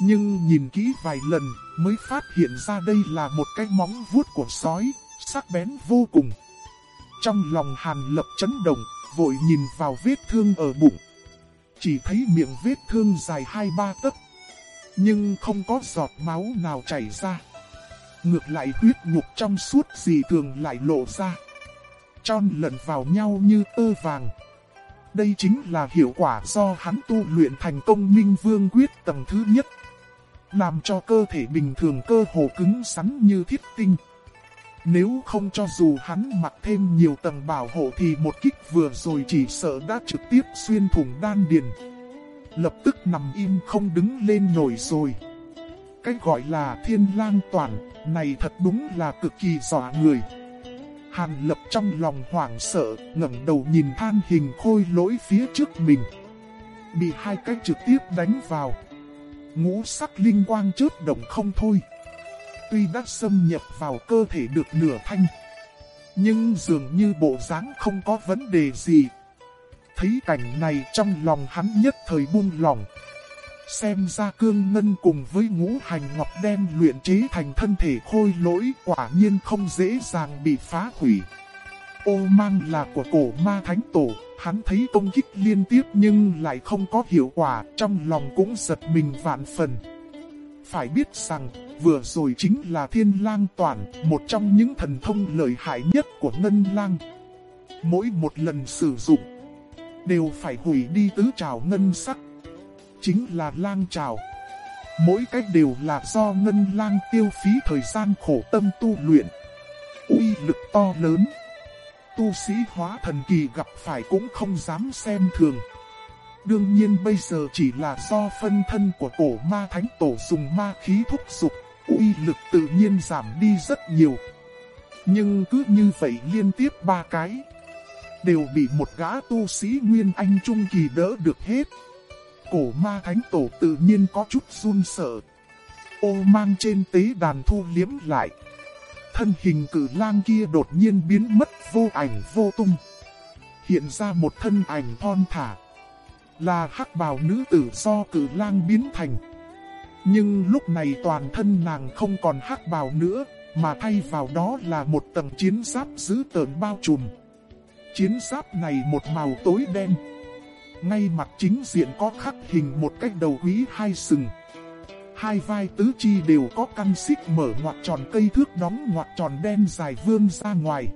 Nhưng nhìn kỹ vài lần mới phát hiện ra đây là một cái móng vuốt của sói, sắc bén vô cùng. Trong lòng hàn lập chấn động, vội nhìn vào vết thương ở bụng. Chỉ thấy miệng vết thương dài hai ba tấc, nhưng không có giọt máu nào chảy ra. Ngược lại huyết nhục trong suốt gì thường lại lộ ra tròn lẫn vào nhau như tơ vàng. Đây chính là hiệu quả do hắn tu luyện thành công minh vương quyết tầng thứ nhất. Làm cho cơ thể bình thường cơ hồ cứng sắn như thiết tinh. Nếu không cho dù hắn mặc thêm nhiều tầng bảo hộ thì một kích vừa rồi chỉ sợ đã trực tiếp xuyên thủng đan điền. Lập tức nằm im không đứng lên nổi rồi. Cách gọi là thiên lang toàn, này thật đúng là cực kỳ dọa người. Hàn lập trong lòng hoảng sợ, ngẩng đầu nhìn than hình khôi lỗi phía trước mình. Bị hai cái trực tiếp đánh vào. Ngũ sắc linh quang chớp động không thôi. Tuy đã xâm nhập vào cơ thể được nửa thanh. Nhưng dường như bộ dáng không có vấn đề gì. Thấy cảnh này trong lòng hắn nhất thời buông lòng. Xem ra cương ngân cùng với ngũ hành ngọc đem luyện chế thành thân thể khôi lỗi quả nhiên không dễ dàng bị phá hủy. Ô mang là của cổ ma thánh tổ, hắn thấy công kích liên tiếp nhưng lại không có hiệu quả, trong lòng cũng giật mình vạn phần. Phải biết rằng, vừa rồi chính là thiên lang toàn, một trong những thần thông lợi hại nhất của ngân lang. Mỗi một lần sử dụng, đều phải hủy đi tứ trào ngân sắc. Chính là lang trào. Mỗi cách đều là do ngân lang tiêu phí thời gian khổ tâm tu luyện. uy lực to lớn. Tu sĩ hóa thần kỳ gặp phải cũng không dám xem thường. Đương nhiên bây giờ chỉ là do phân thân của cổ ma thánh tổ dùng ma khí thúc dục, uy lực tự nhiên giảm đi rất nhiều. Nhưng cứ như vậy liên tiếp ba cái, đều bị một gã tu sĩ Nguyên Anh Trung Kỳ đỡ được hết. Cổ ma thánh tổ tự nhiên có chút run sợ. Ô mang trên tế đàn thu liếm lại. Thân hình cử lang kia đột nhiên biến mất vô ảnh vô tung. Hiện ra một thân ảnh thon thả. Là hắc bào nữ tử do cử lang biến thành. Nhưng lúc này toàn thân nàng không còn hắc bào nữa, mà thay vào đó là một tầng chiến giáp dữ tợn bao trùm. Chiến giáp này một màu tối đen. Ngay mặt chính diện có khắc hình một cách đầu quý hai sừng. Hai vai tứ chi đều có căn xích mở ngoặt tròn cây thước đóng ngoặt tròn đen dài vươn ra ngoài.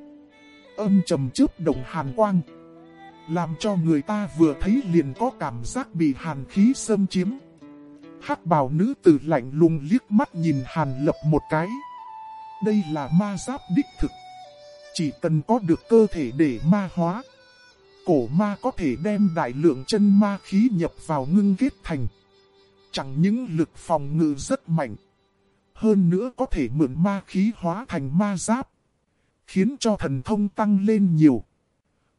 Âm trầm chớp động hàn quang. Làm cho người ta vừa thấy liền có cảm giác bị hàn khí xâm chiếm. hắc bào nữ tử lạnh lùng liếc mắt nhìn hàn lập một cái. Đây là ma giáp đích thực. Chỉ cần có được cơ thể để ma hóa. Cổ ma có thể đem đại lượng chân ma khí nhập vào ngưng kết thành. Chẳng những lực phòng ngự rất mạnh. Hơn nữa có thể mượn ma khí hóa thành ma giáp. Khiến cho thần thông tăng lên nhiều.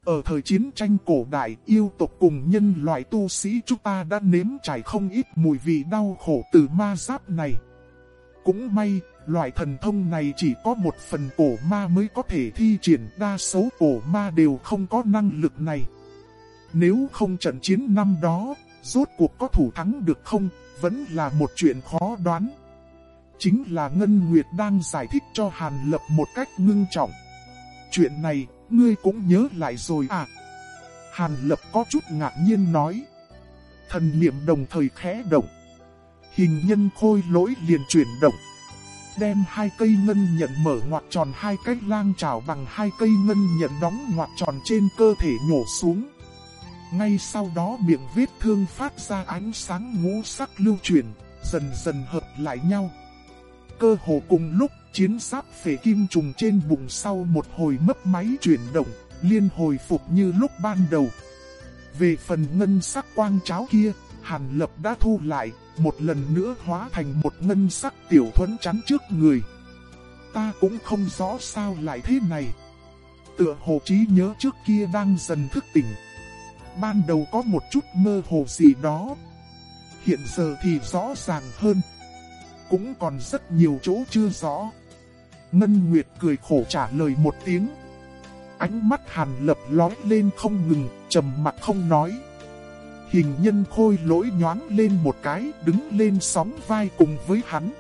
Ở thời chiến tranh cổ đại, yêu tộc cùng nhân loại tu sĩ chúng ta đã nếm trải không ít mùi vị đau khổ từ ma giáp này. Cũng may, loại thần thông này chỉ có một phần cổ ma mới có thể thi triển, đa số cổ ma đều không có năng lực này. Nếu không trận chiến năm đó, rốt cuộc có thủ thắng được không, vẫn là một chuyện khó đoán. Chính là Ngân Nguyệt đang giải thích cho Hàn Lập một cách ngưng trọng. Chuyện này, ngươi cũng nhớ lại rồi à? Hàn Lập có chút ngạc nhiên nói. Thần niệm đồng thời khẽ động. Hình nhân khôi lỗi liền chuyển động. Đem hai cây ngân nhận mở ngoặt tròn hai cách lang trào bằng hai cây ngân nhận đóng ngoặt tròn trên cơ thể nhổ xuống. Ngay sau đó miệng vết thương phát ra ánh sáng ngũ sắc lưu chuyển, dần dần hợp lại nhau. Cơ hồ cùng lúc chiến giáp phể kim trùng trên bụng sau một hồi mấp máy chuyển động, liên hồi phục như lúc ban đầu. Về phần ngân sắc quang cháo kia, Hàn Lập đã thu lại, một lần nữa hóa thành một ngân sắc tiểu thuẫn chắn trước người. Ta cũng không rõ sao lại thế này. Tựa hồ trí nhớ trước kia đang dần thức tỉnh. Ban đầu có một chút mơ hồ gì đó. Hiện giờ thì rõ ràng hơn. Cũng còn rất nhiều chỗ chưa rõ. Ngân Nguyệt cười khổ trả lời một tiếng. Ánh mắt hàn lập lói lên không ngừng, trầm mặt không nói. Hình nhân khôi lỗi nhoáng lên một cái, đứng lên sóng vai cùng với hắn.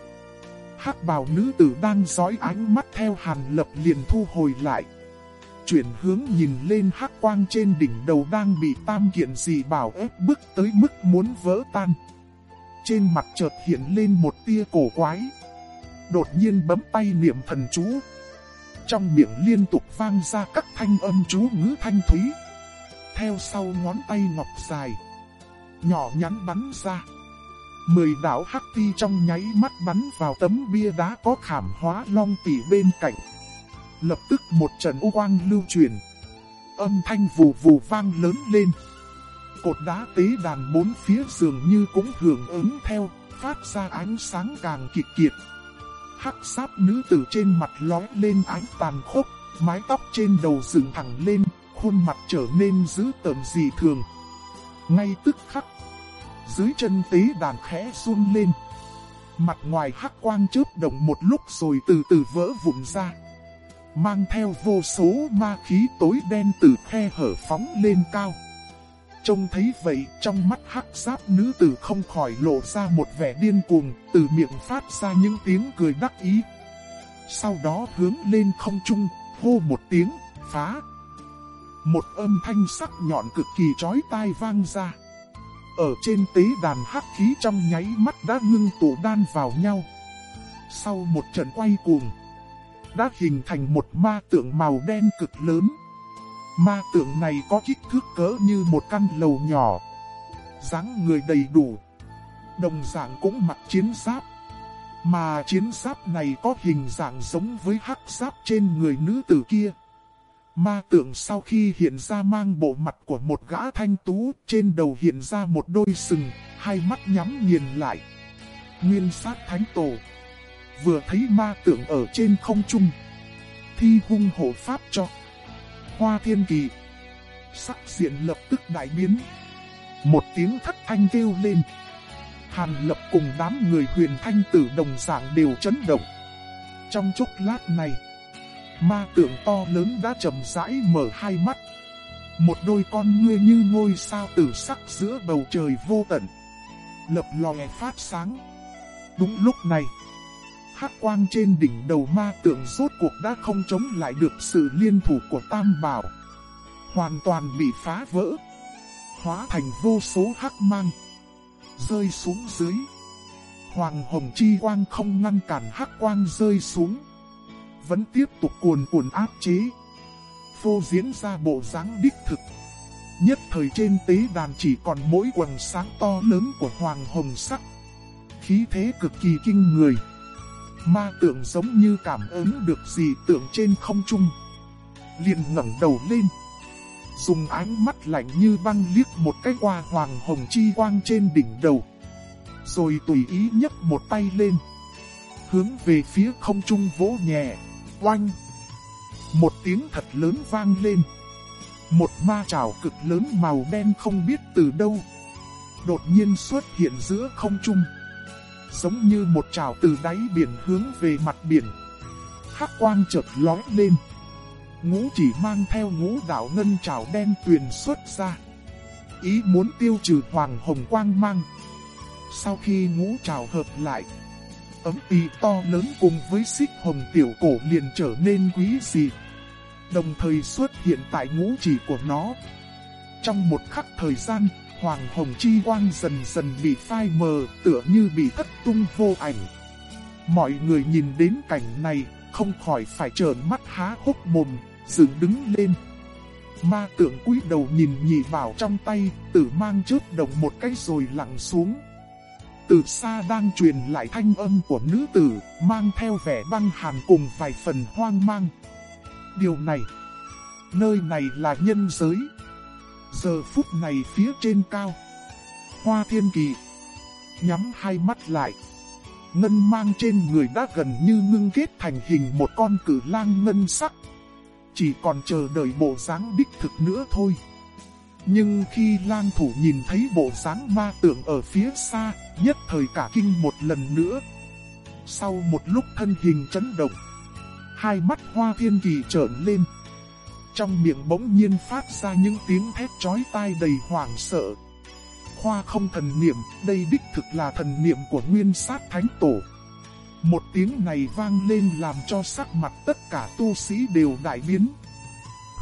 hắc bào nữ tử đang dõi ánh mắt theo hàn lập liền thu hồi lại. Chuyển hướng nhìn lên hắc quang trên đỉnh đầu đang bị tam kiện gì bảo ép bức tới mức muốn vỡ tan. Trên mặt chợt hiện lên một tia cổ quái. Đột nhiên bấm tay niệm thần chú. Trong miệng liên tục vang ra các thanh âm chú ngữ thanh thúy. Theo sau ngón tay ngọc dài nhỏ nhắn bắn ra. Mười đảo hắc ti trong nháy mắt bắn vào tấm bia đá có khảm hóa long tỷ bên cạnh. Lập tức một trận u quang lưu truyền. Âm thanh vù vù vang lớn lên. Cột đá tế đàn bốn phía dường như cũng hưởng ứng theo, phát ra ánh sáng càng kịch kiệt. Hắc sáp nữ tử trên mặt lói lên ánh tàn khốc, mái tóc trên đầu dựng thẳng lên, khuôn mặt trở nên dữ tợn dị thường. Ngay tức khắc, dưới chân tế đàn khẽ run lên. Mặt ngoài hắc quang chớp động một lúc rồi từ từ vỡ vụn ra. Mang theo vô số ma khí tối đen từ khe hở phóng lên cao. Trông thấy vậy trong mắt hắc giáp nữ tử không khỏi lộ ra một vẻ điên cuồng, từ miệng phát ra những tiếng cười đắc ý. Sau đó hướng lên không trung, hô một tiếng, phá, một âm thanh sắc nhọn cực kỳ chói tai vang ra. Ở trên tế đàn hắc khí trong nháy mắt đã ngưng tụ đan vào nhau. Sau một trận quay cuồng, đã hình thành một ma tượng màu đen cực lớn. Ma tượng này có kích thước cỡ như một căn lầu nhỏ. dáng người đầy đủ. Đồng dạng cũng mặc chiến giáp. Mà chiến giáp này có hình dạng giống với hắc giáp trên người nữ tử kia. Ma tượng sau khi hiện ra mang bộ mặt của một gã thanh tú, trên đầu hiện ra một đôi sừng, hai mắt nhắm nghiền lại. Nguyên sát thánh tổ. Vừa thấy ma tượng ở trên không trung. Thi hung hộ pháp cho. Hoa thiên kỳ. Sắc diện lập tức đại biến. Một tiếng thất thanh kêu lên. Hàn lập cùng đám người huyền thanh tử đồng giảng đều chấn động. Trong chốc lát này. Ma tượng to lớn đã chầm rãi mở hai mắt. Một đôi con ngươi như ngôi sao tử sắc giữa bầu trời vô tận. Lập lòe phát sáng. Đúng lúc này, hắc quang trên đỉnh đầu ma tượng rốt cuộc đã không chống lại được sự liên thủ của Tam Bảo. Hoàn toàn bị phá vỡ. Hóa thành vô số hắc mang. Rơi xuống dưới. Hoàng hồng chi quang không ngăn cản hắc quang rơi xuống vẫn tiếp tục cuồn cuộn áp chế. Phô diễn ra bộ dáng đích thực. Nhất thời trên tế đàn chỉ còn mỗi quần sáng to lớn của hoàng hồng sắc. Khí thế cực kỳ kinh người. Ma tượng giống như cảm ứng được gì tượng trên không trung. liền ngẩng đầu lên. Dùng ánh mắt lạnh như băng liếc một cái qua hoàng hồng chi quang trên đỉnh đầu. Rồi tùy ý nhấc một tay lên. Hướng về phía không trung vỗ nhẹ. Oanh! Một tiếng thật lớn vang lên. Một ma trào cực lớn màu đen không biết từ đâu. Đột nhiên xuất hiện giữa không trung. Giống như một trào từ đáy biển hướng về mặt biển. Hắc quang chợt lói lên. Ngũ chỉ mang theo ngũ đạo ngân trào đen tuyền xuất ra. Ý muốn tiêu trừ hoàng hồng quang mang. Sau khi ngũ trào hợp lại, ấm y to lớn cùng với xích hồng tiểu cổ liền trở nên quý dị. Đồng thời xuất hiện tại ngũ chỉ của nó. Trong một khắc thời gian, hoàng hồng chi quang dần dần bị phai mờ, tựa như bị thất tung vô ảnh. Mọi người nhìn đến cảnh này, không khỏi phải trợn mắt há hốc mồm, dựng đứng lên. Ma tượng cúi đầu nhìn nhị bảo trong tay, tử mang trước động một cái rồi lặng xuống. Từ xa đang truyền lại thanh âm của nữ tử, mang theo vẻ băng hàn cùng vài phần hoang mang. Điều này, nơi này là nhân giới. Giờ phút này phía trên cao, hoa thiên kỳ, nhắm hai mắt lại. Ngân mang trên người đã gần như ngưng kết thành hình một con cử lang ngân sắc. Chỉ còn chờ đợi bộ dáng đích thực nữa thôi. Nhưng khi lang thủ nhìn thấy bộ dáng ma tượng ở phía xa, nhất thời cả kinh một lần nữa. Sau một lúc thân hình chấn động, hai mắt hoa thiên kỳ trợn lên. Trong miệng bỗng nhiên phát ra những tiếng thét chói tai đầy hoảng sợ. Hoa không thần niệm, đây đích thực là thần niệm của nguyên sát thánh tổ. Một tiếng này vang lên làm cho sắc mặt tất cả tu sĩ đều đại biến.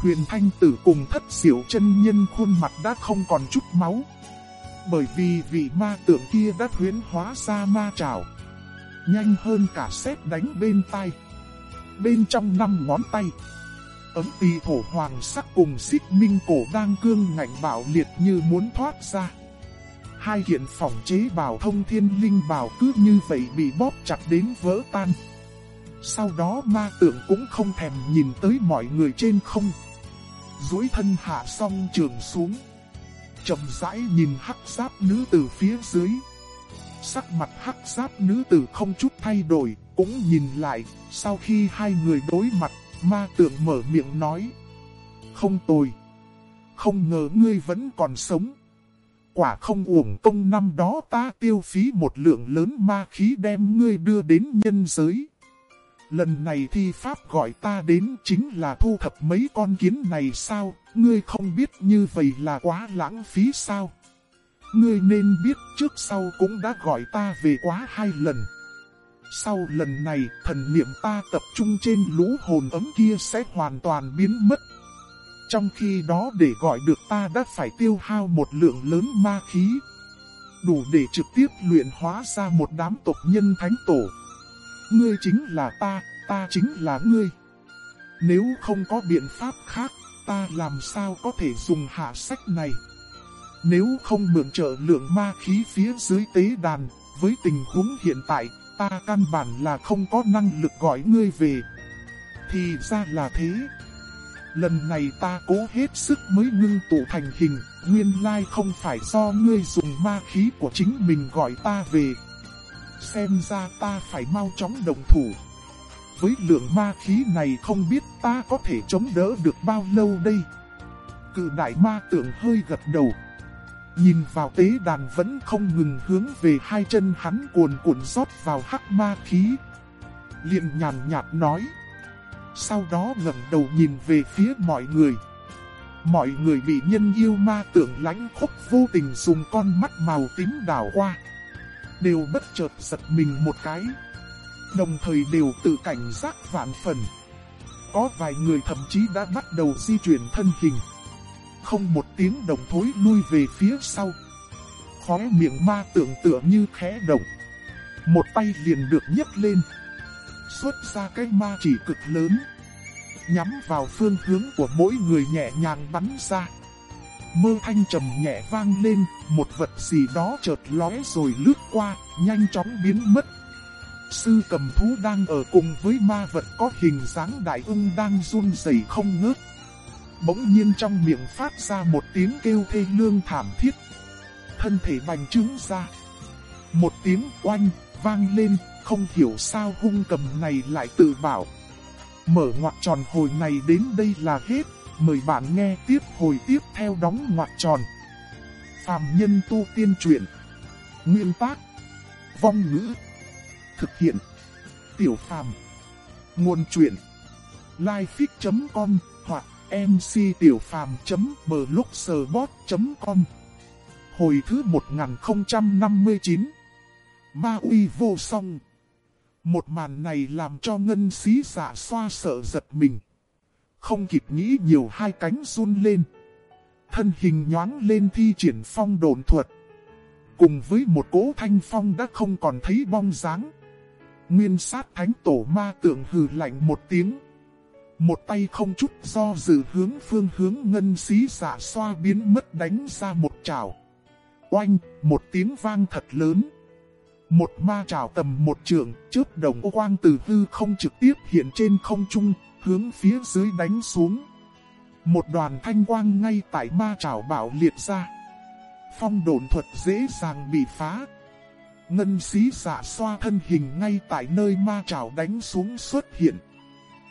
Huyền Thanh Tử cùng thất diệu chân nhân khuôn mặt đã không còn chút máu. Bởi vì vị ma tượng kia đã huyến hóa ra ma trảo. Nhanh hơn cả sét đánh bên tay. Bên trong năm ngón tay. Ấm tì thổ hoàng sắc cùng xích minh cổ đang cương ngạnh bạo liệt như muốn thoát ra. Hai hiện phòng chế bảo thông thiên linh bảo cứ như vậy bị bóp chặt đến vỡ tan. Sau đó ma tượng cũng không thèm nhìn tới mọi người trên không duỗi thân hạ song trường xuống chậm rãi nhìn hắc giáp nữ tử phía dưới. Sắc mặt hắc giáp nữ tử không chút thay đổi, cũng nhìn lại, sau khi hai người đối mặt, ma tượng mở miệng nói. Không tồi. Không ngờ ngươi vẫn còn sống. Quả không uổng công năm đó ta tiêu phí một lượng lớn ma khí đem ngươi đưa đến nhân giới. Lần này thi pháp gọi ta đến chính là thu thập mấy con kiến này sao, ngươi không biết như vậy là quá lãng phí sao. Ngươi nên biết trước sau cũng đã gọi ta về quá hai lần. Sau lần này, thần niệm ta tập trung trên lũ hồn ấm kia sẽ hoàn toàn biến mất. Trong khi đó để gọi được ta đã phải tiêu hao một lượng lớn ma khí. Đủ để trực tiếp luyện hóa ra một đám tộc nhân thánh tổ. Ngươi chính là ta, ta chính là ngươi. Nếu không có biện pháp khác, ta làm sao có thể dùng hạ sách này. Nếu không mượn trợ lượng ma khí phía dưới tế đàn, với tình huống hiện tại, ta căn bản là không có năng lực gọi ngươi về. Thì ra là thế. Lần này ta cố hết sức mới ngưng tụ thành hình, nguyên lai không phải do ngươi dùng ma khí của chính mình gọi ta về. Xem ra ta phải mau chóng đồng thủ. Với lượng ma khí này không biết ta có thể chống đỡ được bao lâu đây. Cự đại ma tượng hơi gật đầu. Nhìn vào tế đàn vẫn không ngừng hướng về hai chân hắn cuồn cuộn rót vào hắc ma khí. liền nhàn nhạt nói. Sau đó ngẩng đầu nhìn về phía mọi người. Mọi người bị nhân yêu ma tượng lãnh khốc vô tình dùng con mắt màu tím đảo qua. Đều bất chợt giật mình một cái. Đồng thời đều tự cảnh giác vạn phần. Có vài người thậm chí đã bắt đầu di chuyển thân hình. Không một tiếng đồng thối lui về phía sau. Khóe miệng ma tưởng tựa như khẽ động. Một tay liền được nhấc lên xuất ra cái ma chỉ cực lớn. Nhắm vào phương hướng của mỗi người nhẹ nhàng bắn ra. Mơ thanh trầm nhẹ vang lên, một vật gì đó chợt lóe rồi lướt qua, nhanh chóng biến mất. Sư cầm thú đang ở cùng với ma vật có hình dáng đại ưng đang run rẩy không ngớt. Bỗng nhiên trong miệng phát ra một tiếng kêu thê lương thảm thiết. Thân thể bành trướng ra. Một tiếng oanh vang lên, không hiểu sao hung cầm này lại tự bảo. Mở ngoặc tròn hồi này đến đây là hết, mời bạn nghe tiếp hồi tiếp theo đóng ngoặc tròn. Phạm nhân tu tiên truyện. Nguyên tác. Vong ngữ. Thực hiện. Tiểu phàm. Nguồn truyện. Lifefix.com hoặc mctiểupham.blogspot.com Hồi thứ 1059 Ma uy vô song một màn này làm cho ngân xí giả xoa sợ giật mình. Không kịp nghĩ nhiều hai cánh run lên. Thân hình nhoáng lên thi triển phong đồn thuật. Cùng với một cố thanh phong đã không còn thấy bong dáng. Nguyên sát thánh tổ ma tượng hừ lạnh một tiếng. Một tay không chút do dự hướng phương hướng ngân xí giả xoa biến mất đánh ra một trào. Oanh, một tiếng vang thật lớn. Một ma trảo tầm một trường, chớp đồng quang từ hư không trực tiếp hiện trên không trung, hướng phía dưới đánh xuống. Một đoàn thanh quang ngay tại ma trảo bảo liệt ra. Phong đồn thuật dễ dàng bị phá. Ngân xí giả xoa thân hình ngay tại nơi ma trảo đánh xuống xuất hiện.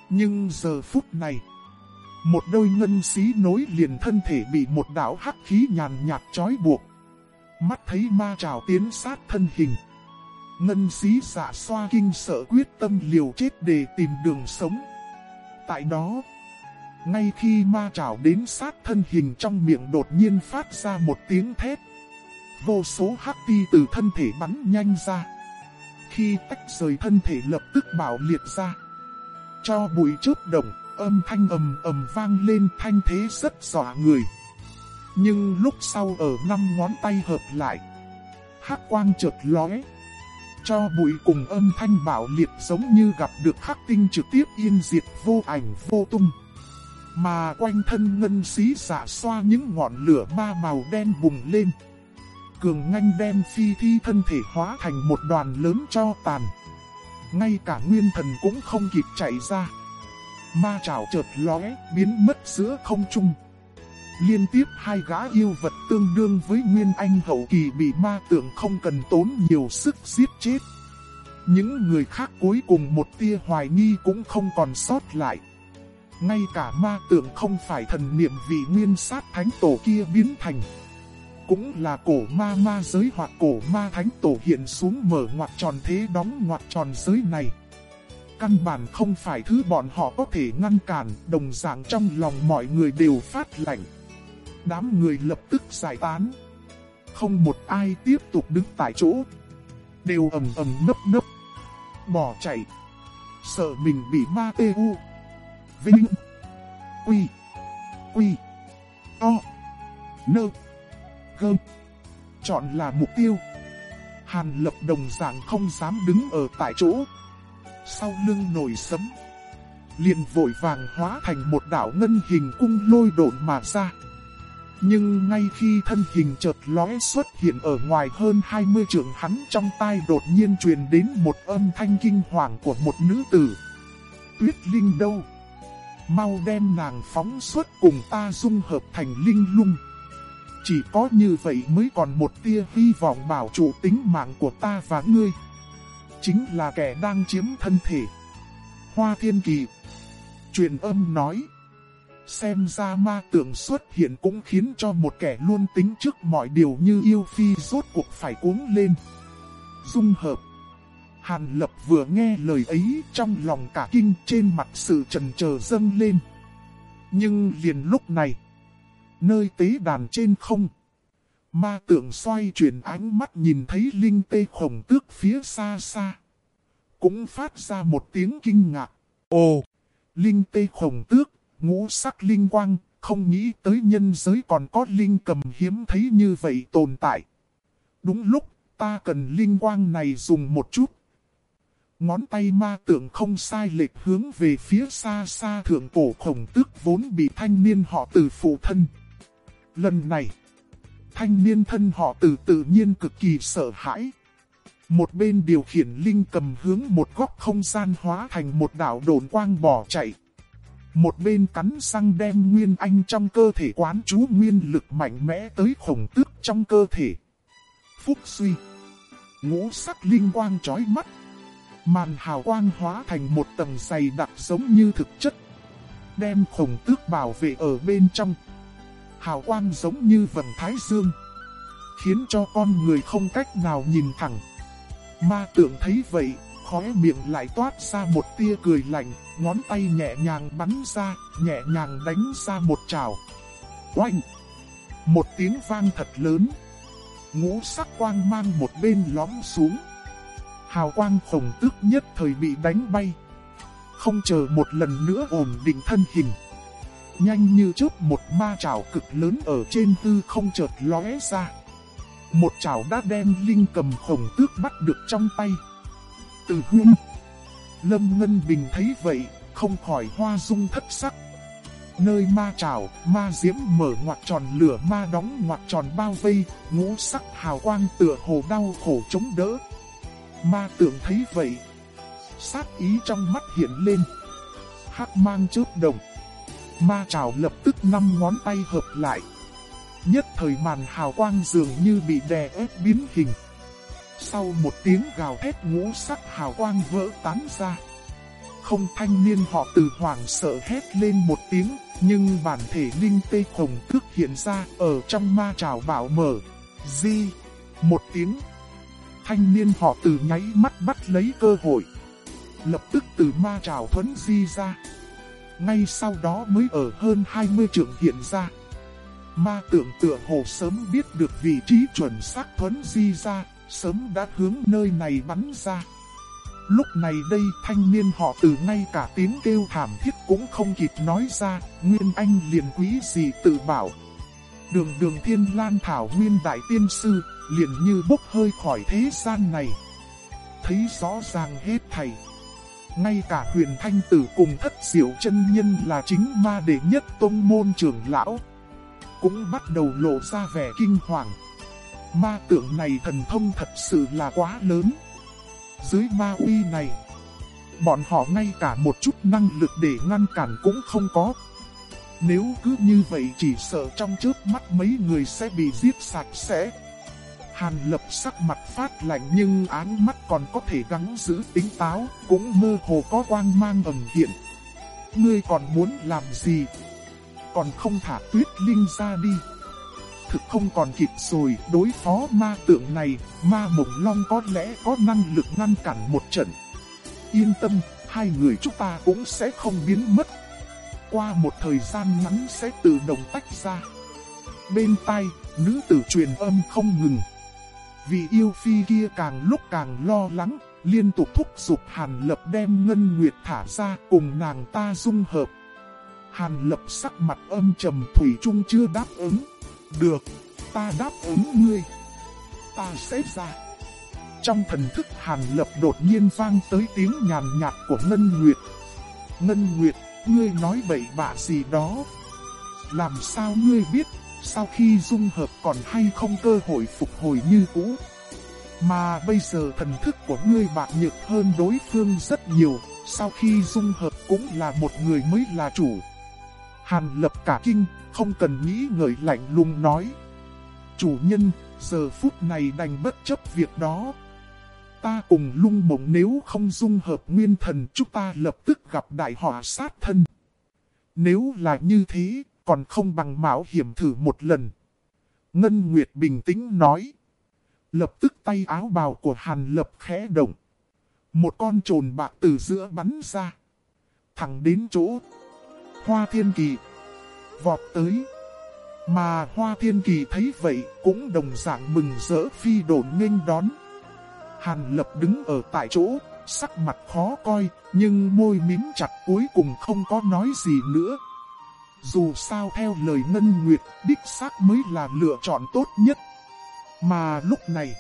Nhưng giờ phút này, một đôi ngân xí nối liền thân thể bị một đảo hắc khí nhàn nhạt trói buộc. Mắt thấy ma trảo tiến sát thân hình. Ngân xí giả xoa kinh sợ quyết tâm liều chết để tìm đường sống. Tại đó, ngay khi ma trảo đến sát thân hình trong miệng đột nhiên phát ra một tiếng thét. Vô số hắc ti từ thân thể bắn nhanh ra. Khi tách rời thân thể lập tức bảo liệt ra. Cho bụi chớp đồng âm thanh ầm ầm vang lên thanh thế rất dọa người. Nhưng lúc sau ở năm ngón tay hợp lại, hắc quang chợt lóe, cho bụi cùng âm thanh bảo liệt giống như gặp được khắc tinh trực tiếp yên diệt vô ảnh vô tung. Mà quanh thân ngân xí xả xoa những ngọn lửa ma màu đen bùng lên. Cường nganh đem phi thi thân thể hóa thành một đoàn lớn cho tàn. Ngay cả nguyên thần cũng không kịp chạy ra. Ma trảo chợt lóe, biến mất giữa không trung. Liên tiếp hai gã yêu vật tương đương với Nguyên Anh hậu kỳ bị ma tượng không cần tốn nhiều sức giết chết. Những người khác cuối cùng một tia hoài nghi cũng không còn sót lại. Ngay cả ma tượng không phải thần niệm vị nguyên sát thánh tổ kia biến thành. Cũng là cổ ma ma giới hoặc cổ ma thánh tổ hiện xuống mở ngoặt tròn thế đóng ngoặt tròn giới này. Căn bản không phải thứ bọn họ có thể ngăn cản, đồng dạng trong lòng mọi người đều phát lạnh. Đám người lập tức giải tán. Không một ai tiếp tục đứng tại chỗ. Đều ầm ầm nấp nấp. Bỏ chạy. Sợ mình bị ma tê u. Vinh. Quy. Quy. To. Nơ. Gơm. Chọn là mục tiêu. Hàn lập đồng dạng không dám đứng ở tại chỗ. Sau lưng nổi sấm. liền vội vàng hóa thành một đảo ngân hình cung lôi độn mà ra. Nhưng ngay khi thân hình chợt lóe xuất hiện ở ngoài hơn 20 trượng hắn trong tai đột nhiên truyền đến một âm thanh kinh hoàng của một nữ tử. Tuyết Linh đâu? Mau đem nàng phóng xuất cùng ta dung hợp thành linh lung. Chỉ có như vậy mới còn một tia hy vọng bảo trụ tính mạng của ta và ngươi. Chính là kẻ đang chiếm thân thể. Hoa Thiên Kỳ. Truyền âm nói. Xem ra ma tượng xuất hiện cũng khiến cho một kẻ luôn tính trước mọi điều như yêu phi rốt cuộc phải cuống lên. Dung hợp. Hàn lập vừa nghe lời ấy trong lòng cả kinh trên mặt sự trần chờ dâng lên. Nhưng liền lúc này, nơi tế đàn trên không, ma tượng xoay chuyển ánh mắt nhìn thấy linh tê khổng tước phía xa xa. Cũng phát ra một tiếng kinh ngạc. Ồ, linh tê khổng tước ngũ sắc linh quang, không nghĩ tới nhân giới còn có linh cầm hiếm thấy như vậy tồn tại. Đúng lúc, ta cần linh quang này dùng một chút. Ngón tay ma tượng không sai lệch hướng về phía xa xa thượng cổ khổng tước vốn bị thanh niên họ tử phụ thân. Lần này, thanh niên thân họ tử tự nhiên cực kỳ sợ hãi. Một bên điều khiển linh cầm hướng một góc không gian hóa thành một đảo đồn quang bỏ chạy. Một bên cắn răng đem nguyên anh trong cơ thể quán chú nguyên lực mạnh mẽ tới khổng tước trong cơ thể. Phúc suy. Ngũ sắc linh quang chói mắt. Màn hào quang hóa thành một tầng dày đặc giống như thực chất. Đem khổng tước bảo vệ ở bên trong. Hào quang giống như vầng thái dương. Khiến cho con người không cách nào nhìn thẳng. Ma tượng thấy vậy, khóe miệng lại toát ra một tia cười lạnh, ngón tay nhẹ nhàng bắn ra, nhẹ nhàng đánh ra một trào. Oanh! Một tiếng vang thật lớn. Ngũ sắc quang mang một bên lóm xuống. Hào quang khổng tức nhất thời bị đánh bay. Không chờ một lần nữa ổn định thân hình. Nhanh như chớp một ma trảo cực lớn ở trên tư không chợt lóe ra. Một chảo đã đem linh cầm khổng tước bắt được trong tay. Từ huyên. Lâm Ngân Bình thấy vậy, không khỏi hoa dung thất sắc. Nơi ma trào, ma diễm mở ngoặt tròn lửa ma đóng ngoặt tròn bao vây, ngũ sắc hào quang tựa hồ đau khổ chống đỡ. Ma tưởng thấy vậy. Sát ý trong mắt hiện lên. Hắc mang chớp đồng. Ma trào lập tức năm ngón tay hợp lại. Nhất thời màn hào quang dường như bị đè ép biến hình. Sau một tiếng gào thét ngũ sắc hào quang vỡ tán ra. Không thanh niên họ từ hoàng sợ hét lên một tiếng, nhưng bản thể linh tê hồng thức hiện ra ở trong ma trào bảo mở. Di, một tiếng. Thanh niên họ từ nháy mắt bắt lấy cơ hội. Lập tức từ ma trào thuấn di ra. Ngay sau đó mới ở hơn 20 trường hiện ra. Ma tượng tựa hồ sớm biết được vị trí chuẩn xác thuấn di ra, sớm đã hướng nơi này bắn ra. Lúc này đây thanh niên họ từ ngay cả tiếng kêu thảm thiết cũng không kịp nói ra, Nguyên Anh liền quý gì tự bảo. Đường đường thiên lan thảo nguyên đại tiên sư, liền như bốc hơi khỏi thế gian này. Thấy rõ ràng hết thầy. Ngay cả huyền thanh tử cùng thất diệu chân nhân là chính ma đệ nhất tông môn trưởng lão. Cũng bắt đầu lộ ra vẻ kinh hoàng. Ma tượng này thần thông thật sự là quá lớn. Dưới ma uy này, bọn họ ngay cả một chút năng lực để ngăn cản cũng không có. Nếu cứ như vậy chỉ sợ trong trước mắt mấy người sẽ bị giết sạch sẽ. Hàn lập sắc mặt phát lạnh nhưng áng mắt còn có thể gắng giữ tính táo, cũng mơ hồ có quang mang ẩn hiện. Ngươi còn muốn làm gì? Còn không thả tuyết linh ra đi thực không còn kịp rồi, đối phó ma tượng này, ma mộng long có lẽ có năng lực ngăn cản một trận. Yên tâm, hai người chúng ta cũng sẽ không biến mất. Qua một thời gian ngắn sẽ tự động tách ra. Bên tai, nữ tử truyền âm không ngừng. Vì yêu phi kia càng lúc càng lo lắng, liên tục thúc giục Hàn Lập đem Ngân Nguyệt thả ra cùng nàng ta dung hợp. Hàn lập sắc mặt âm trầm Thủy Trung chưa đáp ứng. Được, ta đáp ứng ngươi. Ta sẽ ra. Trong thần thức Hàn lập đột nhiên vang tới tiếng nhàn nhạt của Ngân Nguyệt. Ngân Nguyệt, ngươi nói bậy bạ gì đó. Làm sao ngươi biết, sau khi dung hợp còn hay không cơ hội phục hồi như cũ. Mà bây giờ thần thức của ngươi bạc nhược hơn đối phương rất nhiều, sau khi dung hợp cũng là một người mới là chủ. Hàn lập cả kinh, không cần nghĩ người lạnh lùng nói. Chủ nhân, giờ phút này đành bất chấp việc đó. Ta cùng lung mộng nếu không dung hợp nguyên thần chúng ta lập tức gặp đại họa sát thân. Nếu là như thế, còn không bằng mạo hiểm thử một lần. Ngân Nguyệt bình tĩnh nói. Lập tức tay áo bào của Hàn Lập khẽ động. Một con trồn bạc từ giữa bắn ra. Thẳng đến chỗ. Hoa Thiên Kỳ. Vọt tới. Mà Hoa Thiên Kỳ thấy vậy cũng đồng dạng mừng rỡ phi đồn nghênh đón. Hàn Lập đứng ở tại chỗ, sắc mặt khó coi, nhưng môi mím chặt cuối cùng không có nói gì nữa. Dù sao theo lời Ngân Nguyệt, đích xác mới là lựa chọn tốt nhất. Mà lúc này,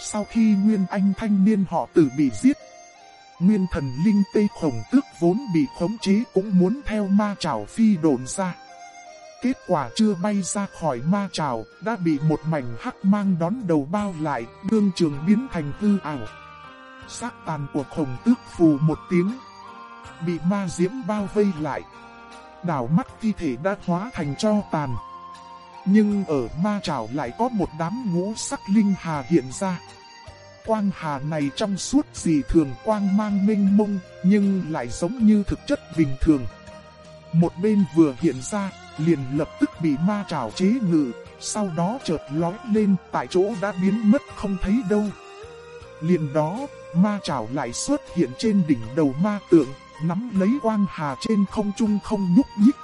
sau khi Nguyên Anh thanh niên họ tử bị giết, Nguyên thần linh tê khổng tước vốn bị khống chế cũng muốn theo ma trảo phi đồn ra. Kết quả chưa bay ra khỏi ma trào, đã bị một mảnh hắc mang đón đầu bao lại, đương trường biến thành hư ảo. Xác tàn của khổng tước phù một tiếng, bị ma diễm bao vây lại. Đảo mắt thi thể đã hóa thành cho tàn. Nhưng ở ma trào lại có một đám ngũ sắc linh hà hiện ra. Quang hà này trong suốt gì thường quang mang minh mông, nhưng lại giống như thực chất bình thường. Một bên vừa hiện ra, liền lập tức bị ma trảo chế ngự, sau đó chợt lói lên tại chỗ đã biến mất không thấy đâu. Liền đó, ma trảo lại xuất hiện trên đỉnh đầu ma tượng, nắm lấy quang hà trên không trung không nhúc nhích.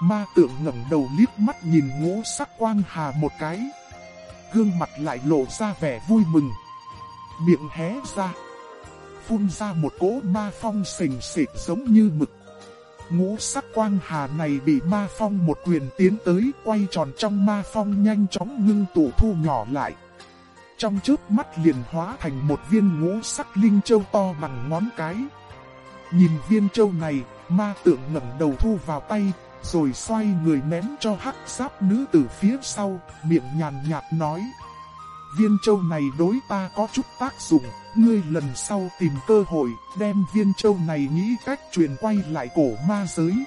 Ma tượng ngẩng đầu liếc mắt nhìn ngũ sắc quang hà một cái. Gương mặt lại lộ ra vẻ vui mừng. Miệng hé ra. Phun ra một cỗ ma phong sình sệt giống như mực. Ngũ sắc quang hà này bị ma phong một quyền tiến tới quay tròn trong ma phong nhanh chóng ngưng tụ thu nhỏ lại. Trong trước mắt liền hóa thành một viên ngũ sắc linh châu to bằng ngón cái. Nhìn viên châu này, ma tượng ngẩng đầu thu vào tay, rồi xoay người ném cho hắc giáp nữ từ phía sau, miệng nhàn nhạt nói. Viên châu này đối ta có chút tác dụng, ngươi lần sau tìm cơ hội, đem viên châu này nghĩ cách truyền quay lại cổ ma giới.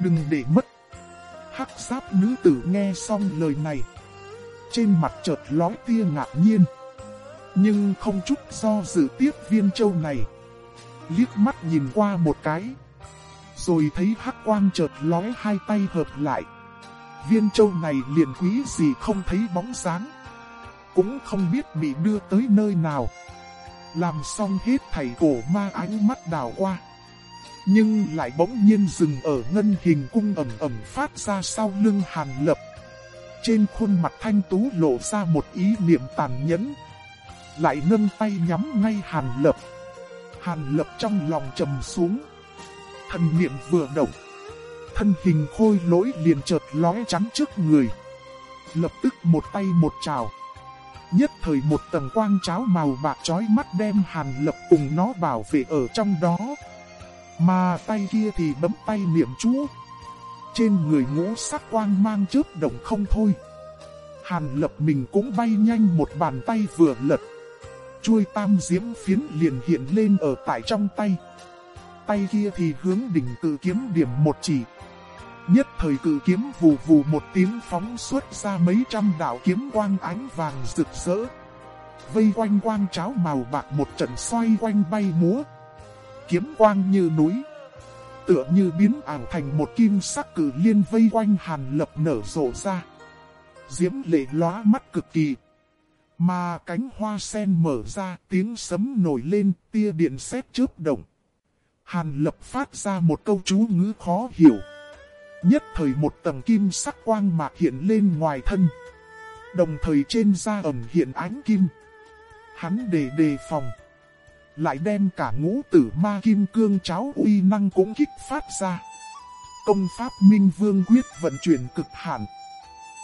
Đừng để mất. Hắc giáp nữ tử nghe xong lời này. Trên mặt chợt lói tia ngạc nhiên. Nhưng không chút do dự tiếp viên châu này. Liếc mắt nhìn qua một cái. Rồi thấy hắc quang chợt lói hai tay hợp lại. Viên châu này liền quý gì không thấy bóng sáng. Cũng không biết bị đưa tới nơi nào. Làm xong hết thầy cổ ma ánh mắt đào qua. Nhưng lại bỗng nhiên dừng ở ngân hình cung ẩm ẩm phát ra sau lưng hàn lập. Trên khuôn mặt thanh tú lộ ra một ý niệm tàn nhẫn. Lại nâng tay nhắm ngay hàn lập. Hàn lập trong lòng trầm xuống. Thần niệm vừa động. Thân hình khôi lỗi liền chợt lóe trắng trước người. Lập tức một tay một trào. Nhất thời một tầng quang cháo màu bạc chói mắt đem hàn lập cùng nó bảo vệ ở trong đó. Mà tay kia thì bấm tay niệm chú. Trên người ngũ sắc quang mang chớp động không thôi. Hàn lập mình cũng bay nhanh một bàn tay vừa lật. Chuôi tam diễm phiến liền hiện lên ở tại trong tay. Tay kia thì hướng đỉnh tự kiếm điểm một chỉ. Nhất thời cử kiếm vù vù một tiếng phóng xuất ra mấy trăm đạo kiếm quang ánh vàng rực rỡ. Vây quanh quang cháo màu bạc một trận xoay quanh bay múa. Kiếm quang như núi. Tựa như biến ảo thành một kim sắc cử liên vây quanh hàn lập nở rộ ra. Diễm lệ lóa mắt cực kỳ. Mà cánh hoa sen mở ra, tiếng sấm nổi lên, tia điện sét chớp động. Hàn lập phát ra một câu chú ngữ khó hiểu. Nhất thời một tầng kim sắc quang mạc hiện lên ngoài thân. Đồng thời trên da ẩm hiện ánh kim. Hắn để đề phòng. Lại đem cả ngũ tử ma kim cương cháo uy năng cũng kích phát ra. công pháp Minh Vương quyết vận chuyển cực hạn.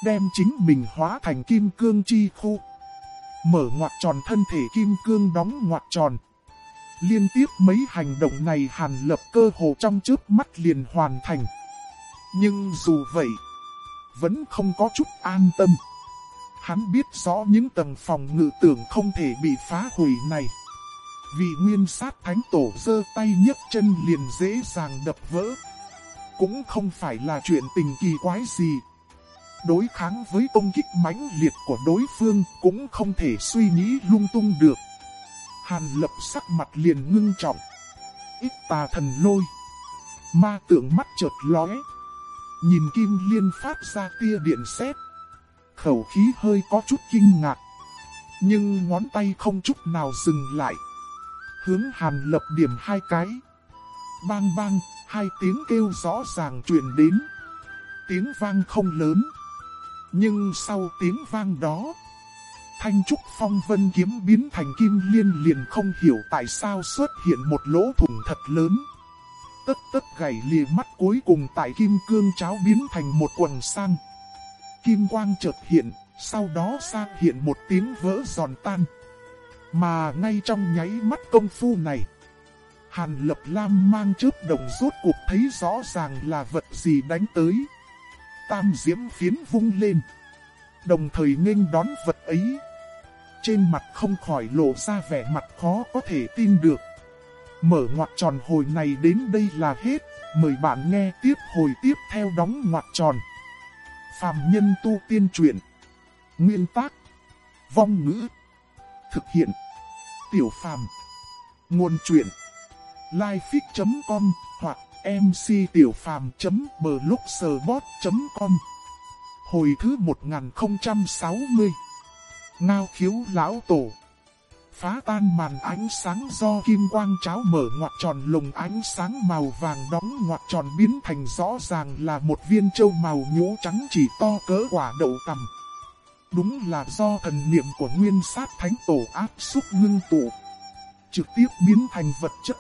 Đem chính mình hóa thành kim cương chi khu. Mở ngoặt tròn thân thể kim cương đóng ngoặt tròn. Liên tiếp mấy hành động này hàn lập cơ hồ trong trước mắt liền hoàn thành. Nhưng dù vậy, vẫn không có chút an tâm. Hắn biết rõ những tầng phòng ngự tưởng không thể bị phá hủy này. Vì nguyên sát thánh tổ giơ tay nhấc chân liền dễ dàng đập vỡ. Cũng không phải là chuyện tình kỳ quái gì. Đối kháng với công kích mãnh liệt của đối phương cũng không thể suy nghĩ lung tung được. Hàn lập sắc mặt liền ngưng trọng. Ít tà thần lôi. Ma tượng mắt chợt lóe. Nhìn kim liên phát ra tia điện sét Khẩu khí hơi có chút kinh ngạc. Nhưng ngón tay không chút nào dừng lại. Hướng hàn lập điểm hai cái. Bang bang, hai tiếng kêu rõ ràng truyền đến. Tiếng vang không lớn. Nhưng sau tiếng vang đó, Thanh trúc phong vân kiếm biến thành kim liên liền không hiểu tại sao xuất hiện một lỗ thủng thật lớn. Tất tất gảy lìa mắt cuối cùng tại kim cương cháo biến thành một quần sang. Kim quang chợt hiện, sau đó sang hiện một tiếng vỡ giòn tan. Mà ngay trong nháy mắt công phu này, Hàn Lập Lam mang chớp đồng rốt cuộc thấy rõ ràng là vật gì đánh tới. Tam diễm phiến vung lên, đồng thời nghênh đón vật ấy. Trên mặt không khỏi lộ ra vẻ mặt khó có thể tin được. Mở ngoặt tròn hồi này đến đây là hết, mời bạn nghe tiếp hồi tiếp theo đóng ngoặt tròn. Phạm nhân tu tiên truyện. Nguyên tác. Vong ngữ. Thực hiện. Tiểu phàm. Nguồn truyện. Lifefix.com hoặc mctiểupham.blogspot.com Hồi thứ 1060 Ngao khiếu lão tổ Phá tan màn ánh sáng do kim quang cháo mở ngoặt tròn lồng ánh sáng màu vàng đóng ngoặt tròn biến thành rõ ràng là một viên châu màu nhũ trắng chỉ to cỡ quả đậu tầm. Đúng là do thần niệm của nguyên sát thánh tổ áp xúc ngưng tụ. Trực tiếp biến thành vật chất.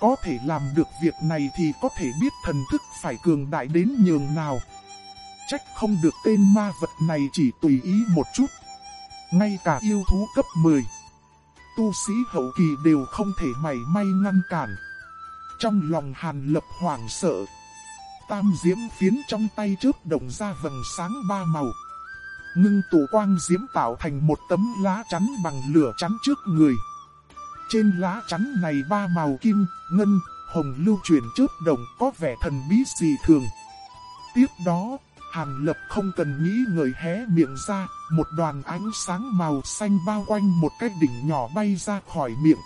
Có thể làm được việc này thì có thể biết thần thức phải cường đại đến nhường nào. Trách không được tên ma vật này chỉ tùy ý một chút. Ngay cả yêu thú cấp 10 tu sĩ hậu kỳ đều không thể mảy may ngăn cản. Trong lòng hàn lập hoảng sợ, tam diễm phiến trong tay trước động ra vầng sáng ba màu. Ngưng tụ quang diễm tạo thành một tấm lá chắn bằng lửa chắn trước người. Trên lá chắn này ba màu kim, ngân, hồng lưu chuyển trước động có vẻ thần bí dị thường. Tiếp đó, Hàn Lập không cần nghĩ người hé miệng ra, một đoàn ánh sáng màu xanh bao quanh một cái đỉnh nhỏ bay ra khỏi miệng.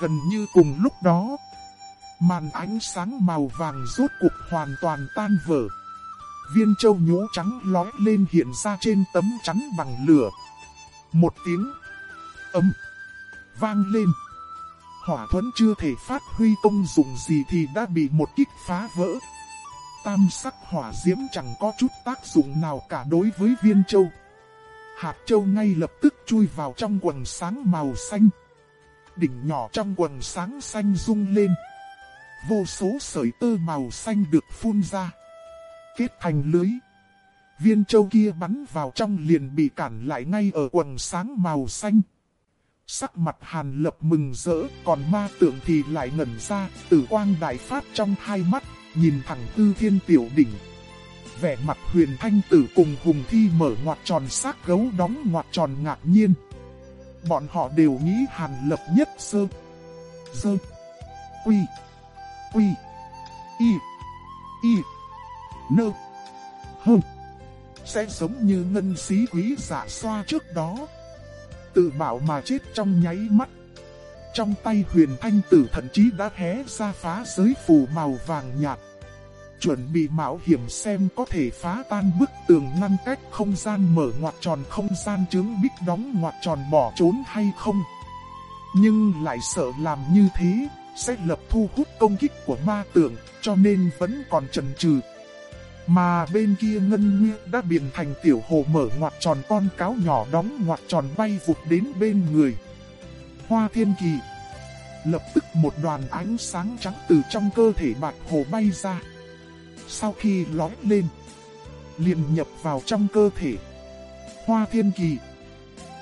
Gần như cùng lúc đó, màn ánh sáng màu vàng rốt cục hoàn toàn tan vỡ. Viên châu nhũ trắng lói lên hiện ra trên tấm chắn bằng lửa. Một tiếng ấm vang lên. Hỏa thuẫn chưa thể phát huy công dụng gì thì đã bị một kích phá vỡ tam sắc hỏa diễm chẳng có chút tác dụng nào cả đối với viên châu. Hạt châu ngay lập tức chui vào trong quần sáng màu xanh. Đỉnh nhỏ trong quần sáng xanh rung lên. Vô số sợi tơ màu xanh được phun ra. Kết thành lưới. Viên châu kia bắn vào trong liền bị cản lại ngay ở quần sáng màu xanh. Sắc mặt hàn lập mừng rỡ, còn ma tượng thì lại ngẩn ra, tử quang đại phát trong hai mắt, nhìn thẳng tư thiên tiểu đỉnh. Vẻ mặt huyền thanh tử cùng hùng thi mở ngoặt tròn xác gấu đóng ngoặt tròn ngạc nhiên. Bọn họ đều nghĩ hàn lập nhất sơ. Sơ. Quy. Quy. Y. Y. Nơ. Hơ. Sẽ giống như ngân xí quý giả xoa trước đó. Tự bảo mà chết trong nháy mắt. Trong tay huyền thanh tử thậm chí đã hé ra phá giới phù màu vàng nhạt. Chuẩn bị mạo hiểm xem có thể phá tan bức tường ngăn cách không gian mở ngoặt tròn không gian chứng bích đóng ngoặt tròn bỏ trốn hay không. Nhưng lại sợ làm như thế, sẽ lập thu hút công kích của ma tượng, cho nên vẫn còn chần chừ. Mà bên kia Ngân Nguyên đã biến thành tiểu hồ mở ngoặt tròn con cáo nhỏ đóng ngoặt tròn bay vụt đến bên người. Hoa Thiên Kỳ. Lập tức một đoàn ánh sáng trắng từ trong cơ thể bạch hồ bay ra sau khi lói lên, liền nhập vào trong cơ thể. Hoa thiên kỳ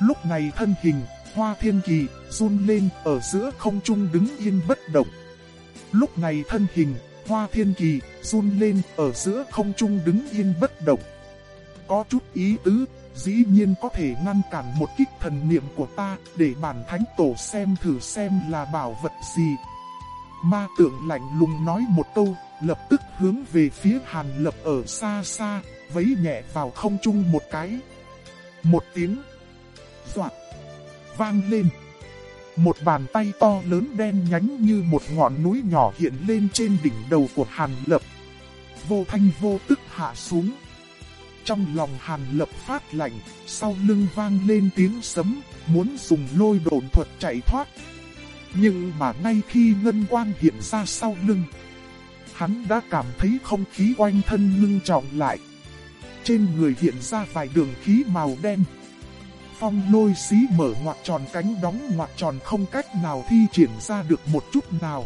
Lúc này thân hình, hoa thiên kỳ, run lên ở giữa không trung đứng yên bất động. Lúc này thân hình, hoa thiên kỳ, run lên ở giữa không trung đứng yên bất động. Có chút ý tứ, dĩ nhiên có thể ngăn cản một kích thần niệm của ta để bản thánh tổ xem thử xem là bảo vật gì. Ma tượng lạnh lùng nói một câu, lập tức hướng về phía hàn lập ở xa xa, vấy nhẹ vào không trung một cái. Một tiếng, doạt, vang lên. Một bàn tay to lớn đen nhánh như một ngọn núi nhỏ hiện lên trên đỉnh đầu của Hàn Lập. Vô thanh vô tức hạ xuống. Trong lòng Hàn Lập phát lạnh, sau lưng vang lên tiếng sấm, muốn dùng lôi đồn thuật chạy thoát. Nhưng mà ngay khi ngân quang hiện ra sau lưng, hắn đã cảm thấy không khí quanh thân ngưng trọng lại. Trên người hiện ra vài đường khí màu đen phong lôi xí mở ngoặt tròn cánh đóng ngoặt tròn không cách nào thi triển ra được một chút nào.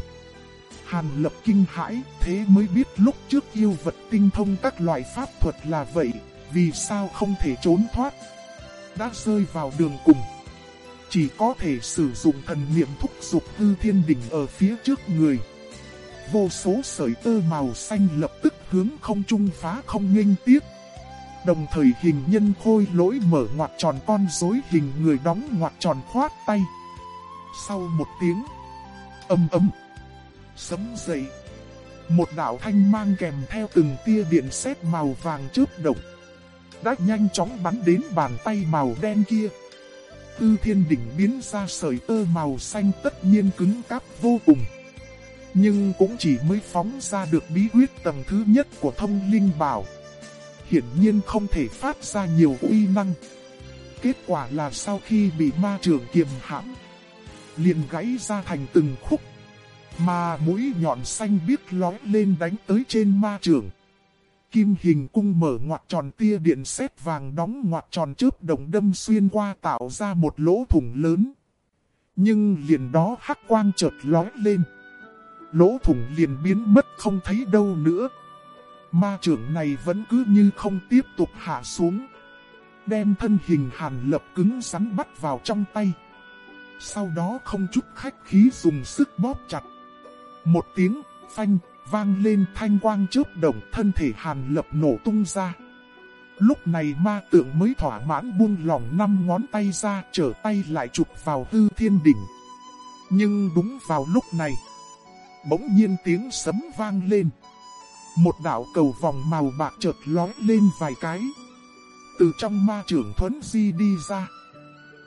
Hàn lập kinh hãi, thế mới biết lúc trước yêu vật tinh thông các loại pháp thuật là vậy, vì sao không thể trốn thoát. Đã rơi vào đường cùng. Chỉ có thể sử dụng thần niệm thúc dục hư thiên đỉnh ở phía trước người. Vô số sợi tơ màu xanh lập tức hướng không trung phá không nghênh tiếp. Đồng thời hình nhân khôi lỗi mở ngoặt tròn con rối hình người đóng ngoặt tròn khoát tay. Sau một tiếng, âm ấm, sấm dậy. Một đạo thanh mang kèm theo từng tia điện sét màu vàng chớp động. Đã nhanh chóng bắn đến bàn tay màu đen kia. Tư thiên đỉnh biến ra sợi tơ màu xanh tất nhiên cứng cáp vô cùng. Nhưng cũng chỉ mới phóng ra được bí quyết tầng thứ nhất của thông linh bảo hiển nhiên không thể phát ra nhiều uy năng. Kết quả là sau khi bị ma trưởng kiềm hãm, liền gãy ra thành từng khúc, mà mũi nhọn xanh biếc lói lên đánh tới trên ma trưởng. Kim hình cung mở ngoặt tròn tia điện sét vàng đóng ngoặt tròn chớp đồng đâm xuyên qua tạo ra một lỗ thủng lớn. Nhưng liền đó hắc quang chợt lói lên. Lỗ thủng liền biến mất không thấy đâu nữa. Ma trưởng này vẫn cứ như không tiếp tục hạ xuống. Đem thân hình hàn lập cứng rắn bắt vào trong tay. Sau đó không chút khách khí dùng sức bóp chặt. Một tiếng, phanh, vang lên thanh quang chớp đồng thân thể hàn lập nổ tung ra. Lúc này ma tượng mới thỏa mãn buông lỏng năm ngón tay ra trở tay lại chụp vào hư thiên đỉnh. Nhưng đúng vào lúc này, bỗng nhiên tiếng sấm vang lên. Một đạo cầu vòng màu bạc chợt lói lên vài cái. Từ trong ma trưởng thuấn di đi ra.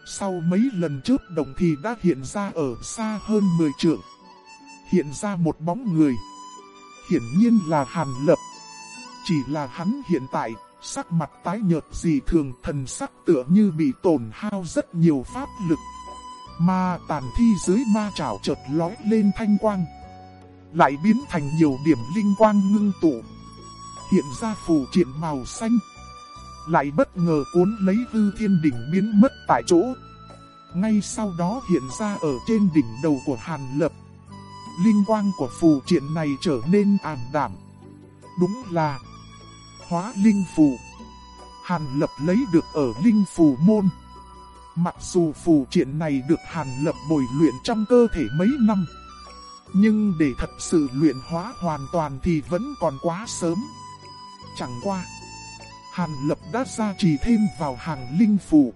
Sau mấy lần trước đồng thì đã hiện ra ở xa hơn 10 trượng. Hiện ra một bóng người. Hiển nhiên là Hàn Lập. Chỉ là hắn hiện tại, sắc mặt tái nhợt gì thường thần sắc tựa như bị tổn hao rất nhiều pháp lực. Mà tàn thi dưới ma trảo chợt lói lên thanh quang lại biến thành nhiều điểm linh quang ngưng tụ. Hiện ra phù triện màu xanh, lại bất ngờ cuốn lấy hư thiên đỉnh biến mất tại chỗ. Ngay sau đó hiện ra ở trên đỉnh đầu của Hàn Lập. Linh quang của phù triện này trở nên ảm đảm. Đúng là hóa linh phù. Hàn Lập lấy được ở linh phù môn. Mặc dù phù triện này được Hàn Lập bồi luyện trong cơ thể mấy năm. Nhưng để thật sự luyện hóa hoàn toàn thì vẫn còn quá sớm. Chẳng qua, Hàn Lập đã gia trì thêm vào hàng linh phù.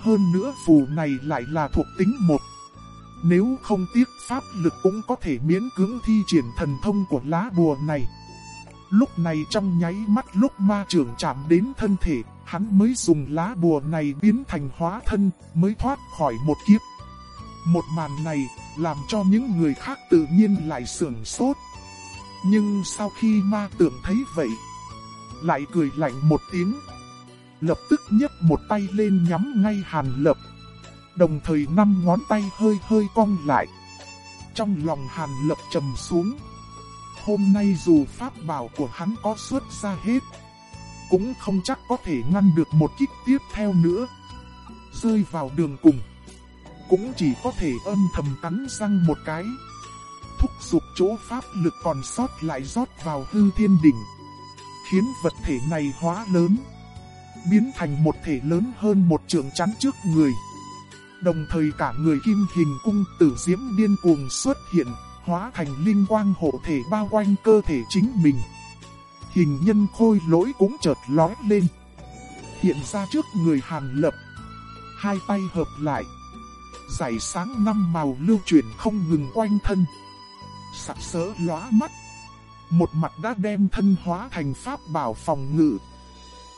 Hơn nữa phù này lại là thuộc tính một. Nếu không tiếc pháp lực cũng có thể miễn cưỡng thi triển thần thông của lá bùa này. Lúc này trong nháy mắt lúc ma trưởng chạm đến thân thể, hắn mới dùng lá bùa này biến thành hóa thân, mới thoát khỏi một kiếp. Một màn này làm cho những người khác tự nhiên lại sưởng sốt. Nhưng sau khi ma tượng thấy vậy, lại cười lạnh một tiếng. Lập tức nhấc một tay lên nhắm ngay hàn lập. Đồng thời năm ngón tay hơi hơi cong lại. Trong lòng hàn lập trầm xuống. Hôm nay dù pháp bảo của hắn có xuất ra hết, cũng không chắc có thể ngăn được một kích tiếp theo nữa. Rơi vào đường cùng cũng chỉ có thể âm thầm cắn răng một cái. thúc dục chỗ pháp lực còn sót lại rót vào hư thiên đỉnh. Khiến vật thể này hóa lớn. Biến thành một thể lớn hơn một trường chắn trước người. Đồng thời cả người kim hình cung tử diễm điên cuồng xuất hiện, hóa thành linh quang hộ thể bao quanh cơ thể chính mình. Hình nhân khôi lỗi cũng chợt lói lên. Hiện ra trước người Hàn Lập. Hai tay hợp lại. Giải sáng năm màu lưu chuyển không ngừng quanh thân. Sạc sỡ lóa mắt. Một mặt đã đem thân hóa thành pháp bảo phòng ngự.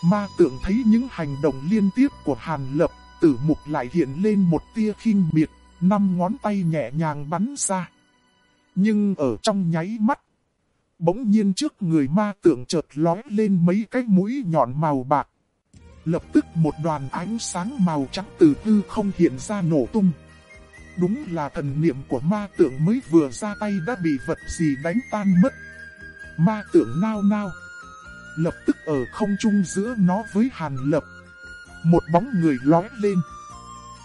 Ma tượng thấy những hành động liên tiếp của Hàn Lập, tử mục lại hiện lên một tia khinh miệt, năm ngón tay nhẹ nhàng bắn ra. Nhưng ở trong nháy mắt, bỗng nhiên trước người ma tượng chợt lói lên mấy cái mũi nhọn màu bạc. Lập tức một đoàn ánh sáng màu trắng từ tư không hiện ra nổ tung. Đúng là thần niệm của ma tượng mới vừa ra tay đã bị vật gì đánh tan mất. Ma tượng nao nao. Lập tức ở không trung giữa nó với hàn lập. Một bóng người lói lên.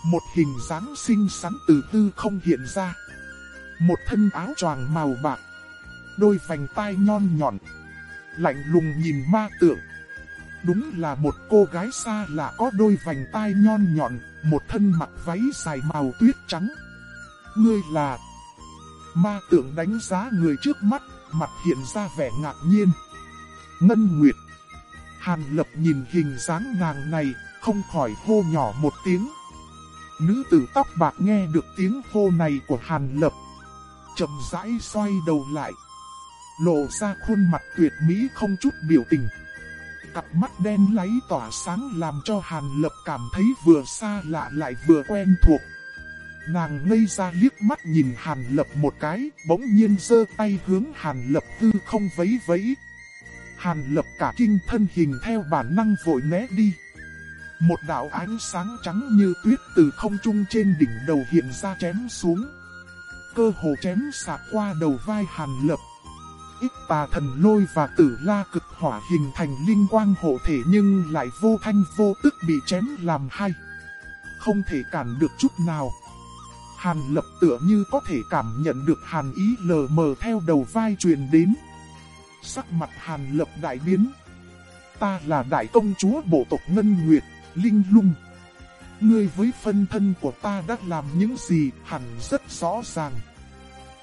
Một hình dáng xinh xắn từ tư không hiện ra. Một thân áo choàng màu bạc. Đôi vành tai nhon nhọn. Lạnh lùng nhìn ma tượng. Đúng là một cô gái xa lạ có đôi vành tai nhon nhọn, một thân mặc váy dài màu tuyết trắng. Ngươi là... Ma tượng đánh giá người trước mắt, mặt hiện ra vẻ ngạc nhiên. Ngân Nguyệt. Hàn lập nhìn hình dáng nàng này, không khỏi hô nhỏ một tiếng. Nữ tử tóc bạc nghe được tiếng hô này của Hàn lập. chậm rãi xoay đầu lại. Lộ ra khuôn mặt tuyệt mỹ không chút biểu tình. Cặp mắt đen láy tỏa sáng làm cho Hàn Lập cảm thấy vừa xa lạ lại vừa quen thuộc. Nàng ngây ra liếc mắt nhìn Hàn Lập một cái, bỗng nhiên giơ tay hướng Hàn Lập tư không vấy vấy. Hàn Lập cả kinh thân hình theo bản năng vội né đi. Một đạo ánh sáng trắng như tuyết từ không trung trên đỉnh đầu hiện ra chém xuống. Cơ hồ chém sạc qua đầu vai Hàn Lập. Ít tà thần lôi và tử la cực hỏa hình thành linh quang hộ thể nhưng lại vô thanh vô tức bị chém làm hai. Không thể cản được chút nào. Hàn lập tựa như có thể cảm nhận được hàn ý lờ mờ theo đầu vai truyền đến. Sắc mặt hàn lập đại biến. Ta là đại công chúa bộ tộc Ngân Nguyệt, Linh Lung. Ngươi với phân thân của ta đã làm những gì hẳn rất rõ ràng.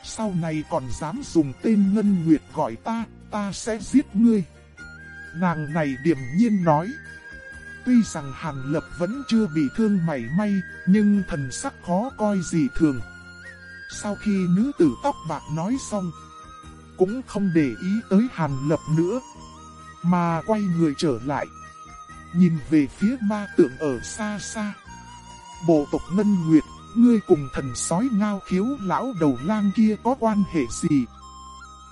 Sau này còn dám dùng tên Ngân Nguyệt gọi ta, ta sẽ giết ngươi. Nàng này điềm nhiên nói. Tuy rằng Hàn Lập vẫn chưa bị thương mảy may, nhưng thần sắc khó coi gì thường. Sau khi nữ tử tóc bạc nói xong, cũng không để ý tới Hàn Lập nữa, mà quay người trở lại. Nhìn về phía ma tượng ở xa xa. Bộ tộc Ngân Nguyệt, ngươi cùng thần sói ngao khiếu lão đầu lang kia có quan hệ gì?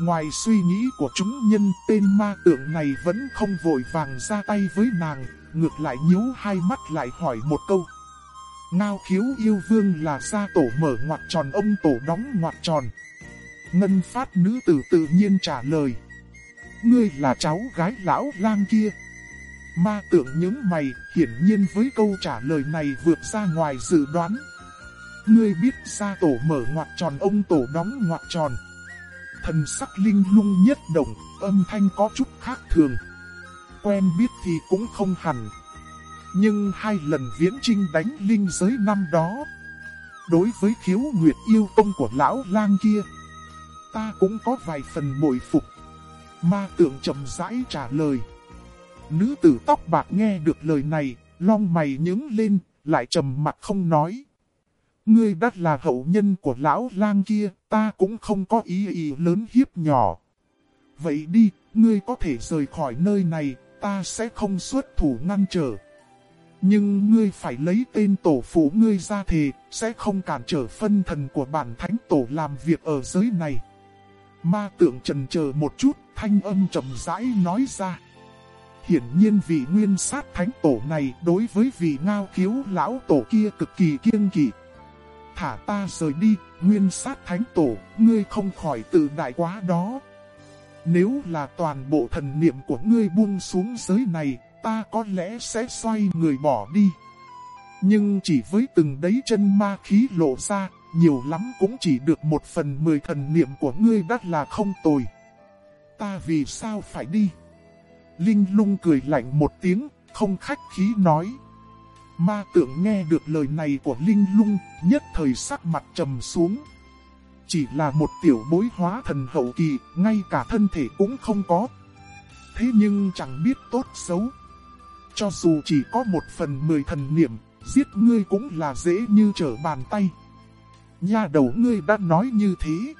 Ngoài suy nghĩ của chúng nhân, tên ma tượng này vẫn không vội vàng ra tay với nàng, ngược lại nhíu hai mắt lại hỏi một câu. Ngao khiếu yêu vương là gia tổ mở ngoặt tròn ông tổ đóng ngoặt tròn. Ngân phát nữ tử tự nhiên trả lời. Ngươi là cháu gái lão lang kia. Ma tượng những mày, hiển nhiên với câu trả lời này vượt ra ngoài dự đoán. Ngươi biết ra tổ mở ngoặt tròn ông tổ đóng ngoặt tròn. Thần sắc linh lung nhất động, âm thanh có chút khác thường quen biết thì cũng không hẳn. Nhưng hai lần viễn trinh đánh linh giới năm đó, đối với khiếu nguyệt yêu công của lão lang kia, ta cũng có vài phần bội phục. Ma tượng chậm rãi trả lời. Nữ tử tóc bạc nghe được lời này, long mày nhướng lên, lại trầm mặt không nói. Ngươi đắt là hậu nhân của lão lang kia, ta cũng không có ý ý lớn hiếp nhỏ. Vậy đi, ngươi có thể rời khỏi nơi này, ta sẽ không xuất thủ ngăn trở. Nhưng ngươi phải lấy tên tổ phụ ngươi ra thề, sẽ không cản trở phân thần của bản thánh tổ làm việc ở giới này. Ma tượng trần chờ một chút, thanh âm trầm rãi nói ra. Hiển nhiên vị nguyên sát thánh tổ này đối với vị ngao khiếu lão tổ kia cực kỳ kiêng kỵ. Thả ta rời đi, nguyên sát thánh tổ, ngươi không khỏi tự đại quá đó. Nếu là toàn bộ thần niệm của ngươi buông xuống giới này, ta có lẽ sẽ xoay người bỏ đi. Nhưng chỉ với từng đấy chân ma khí lộ ra, nhiều lắm cũng chỉ được một phần mười thần niệm của ngươi đắt là không tồi. Ta vì sao phải đi? Linh lung cười lạnh một tiếng, không khách khí nói. Ma tượng nghe được lời này của Linh lung, nhất thời sắc mặt trầm xuống. Chỉ là một tiểu bối hóa thần hậu kỳ, ngay cả thân thể cũng không có. Thế nhưng chẳng biết tốt xấu. Cho dù chỉ có một phần mười thần niệm, giết ngươi cũng là dễ như trở bàn tay. Nhà đầu ngươi đã nói như thế.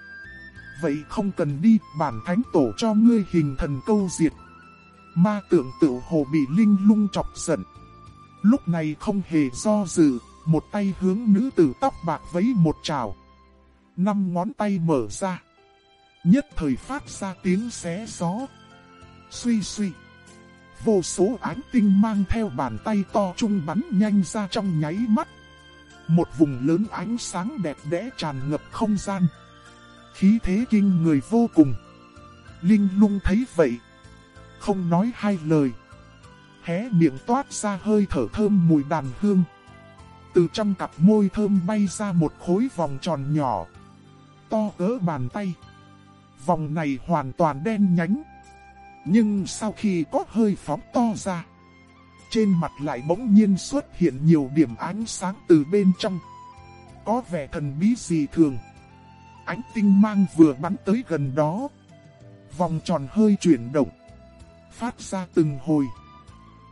Vậy không cần đi, bản thánh tổ cho ngươi hình thần câu diệt. Ma tượng tự hồ bị linh lung chọc giận. Lúc này không hề do dự, một tay hướng nữ tử tóc bạc vấy một trào. Năm ngón tay mở ra. Nhất thời phát ra tiếng xé gió. Suy suy. Vô số ánh tinh mang theo bàn tay to trung bắn nhanh ra trong nháy mắt. Một vùng lớn ánh sáng đẹp đẽ tràn ngập không gian. Khí thế kinh người vô cùng. Linh lung thấy vậy. Không nói hai lời. Hé miệng toát ra hơi thở thơm mùi đàn hương. Từ trong cặp môi thơm bay ra một khối vòng tròn nhỏ. To cỡ bàn tay. Vòng này hoàn toàn đen nhánh. Nhưng sau khi có hơi phóng to ra, trên mặt lại bỗng nhiên xuất hiện nhiều điểm ánh sáng từ bên trong. Có vẻ thần bí gì thường. Ánh tinh mang vừa bắn tới gần đó. Vòng tròn hơi chuyển động. Phát ra từng hồi.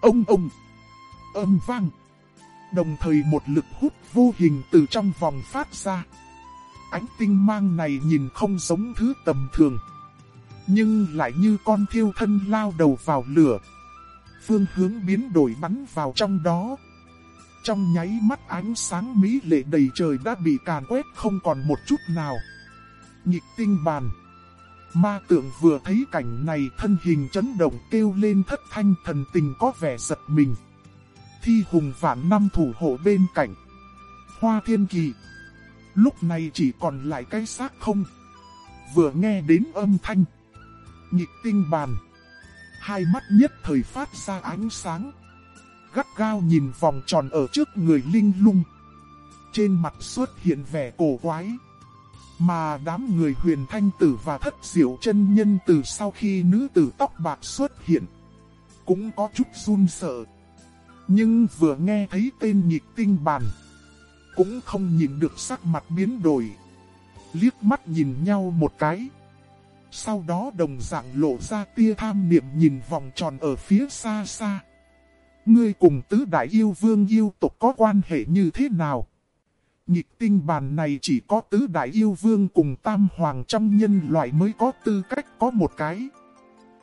Ông ông. Âm vang. Đồng thời một lực hút vô hình từ trong vòng phát ra. Ánh tinh mang này nhìn không giống thứ tầm thường nhưng lại như con thiêu thân lao đầu vào lửa. Phương hướng biến đổi bắn vào trong đó. Trong nháy mắt ánh sáng mỹ lệ đầy trời đã bị càn quét không còn một chút nào. Nhịp tinh bàn. Ma tượng vừa thấy cảnh này thân hình chấn động kêu lên thất thanh thần tình có vẻ giật mình. Thi hùng vạn năm thủ hộ bên cạnh. Hoa thiên kỳ. Lúc này chỉ còn lại cái xác không. Vừa nghe đến âm thanh nhịp tinh bàn. Hai mắt nhất thời phát ra ánh sáng. Gắt gao nhìn vòng tròn ở trước người linh lung. Trên mặt xuất hiện vẻ cổ quái. Mà đám người huyền thanh tử và thất diệu chân nhân từ sau khi nữ tử tóc bạc xuất hiện. Cũng có chút run sợ. Nhưng vừa nghe thấy tên nhịp tinh bàn. Cũng không nhìn được sắc mặt biến đổi. Liếc mắt nhìn nhau một cái. Sau đó đồng dạng lộ ra tia tham niệm nhìn vòng tròn ở phía xa xa. Ngươi cùng tứ đại yêu vương yêu tộc có quan hệ như thế nào? Nhịp tinh bàn này chỉ có tứ đại yêu vương cùng tam hoàng trong nhân loại mới có tư cách có một cái.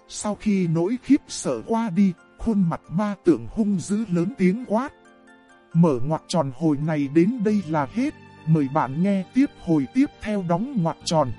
Sau khi nỗi khiếp sợ qua đi, khuôn mặt ma tượng hung dữ lớn tiếng quát. Mở ngoặt tròn hồi này đến đây là hết, mời bạn nghe tiếp hồi tiếp theo đóng ngoặt tròn.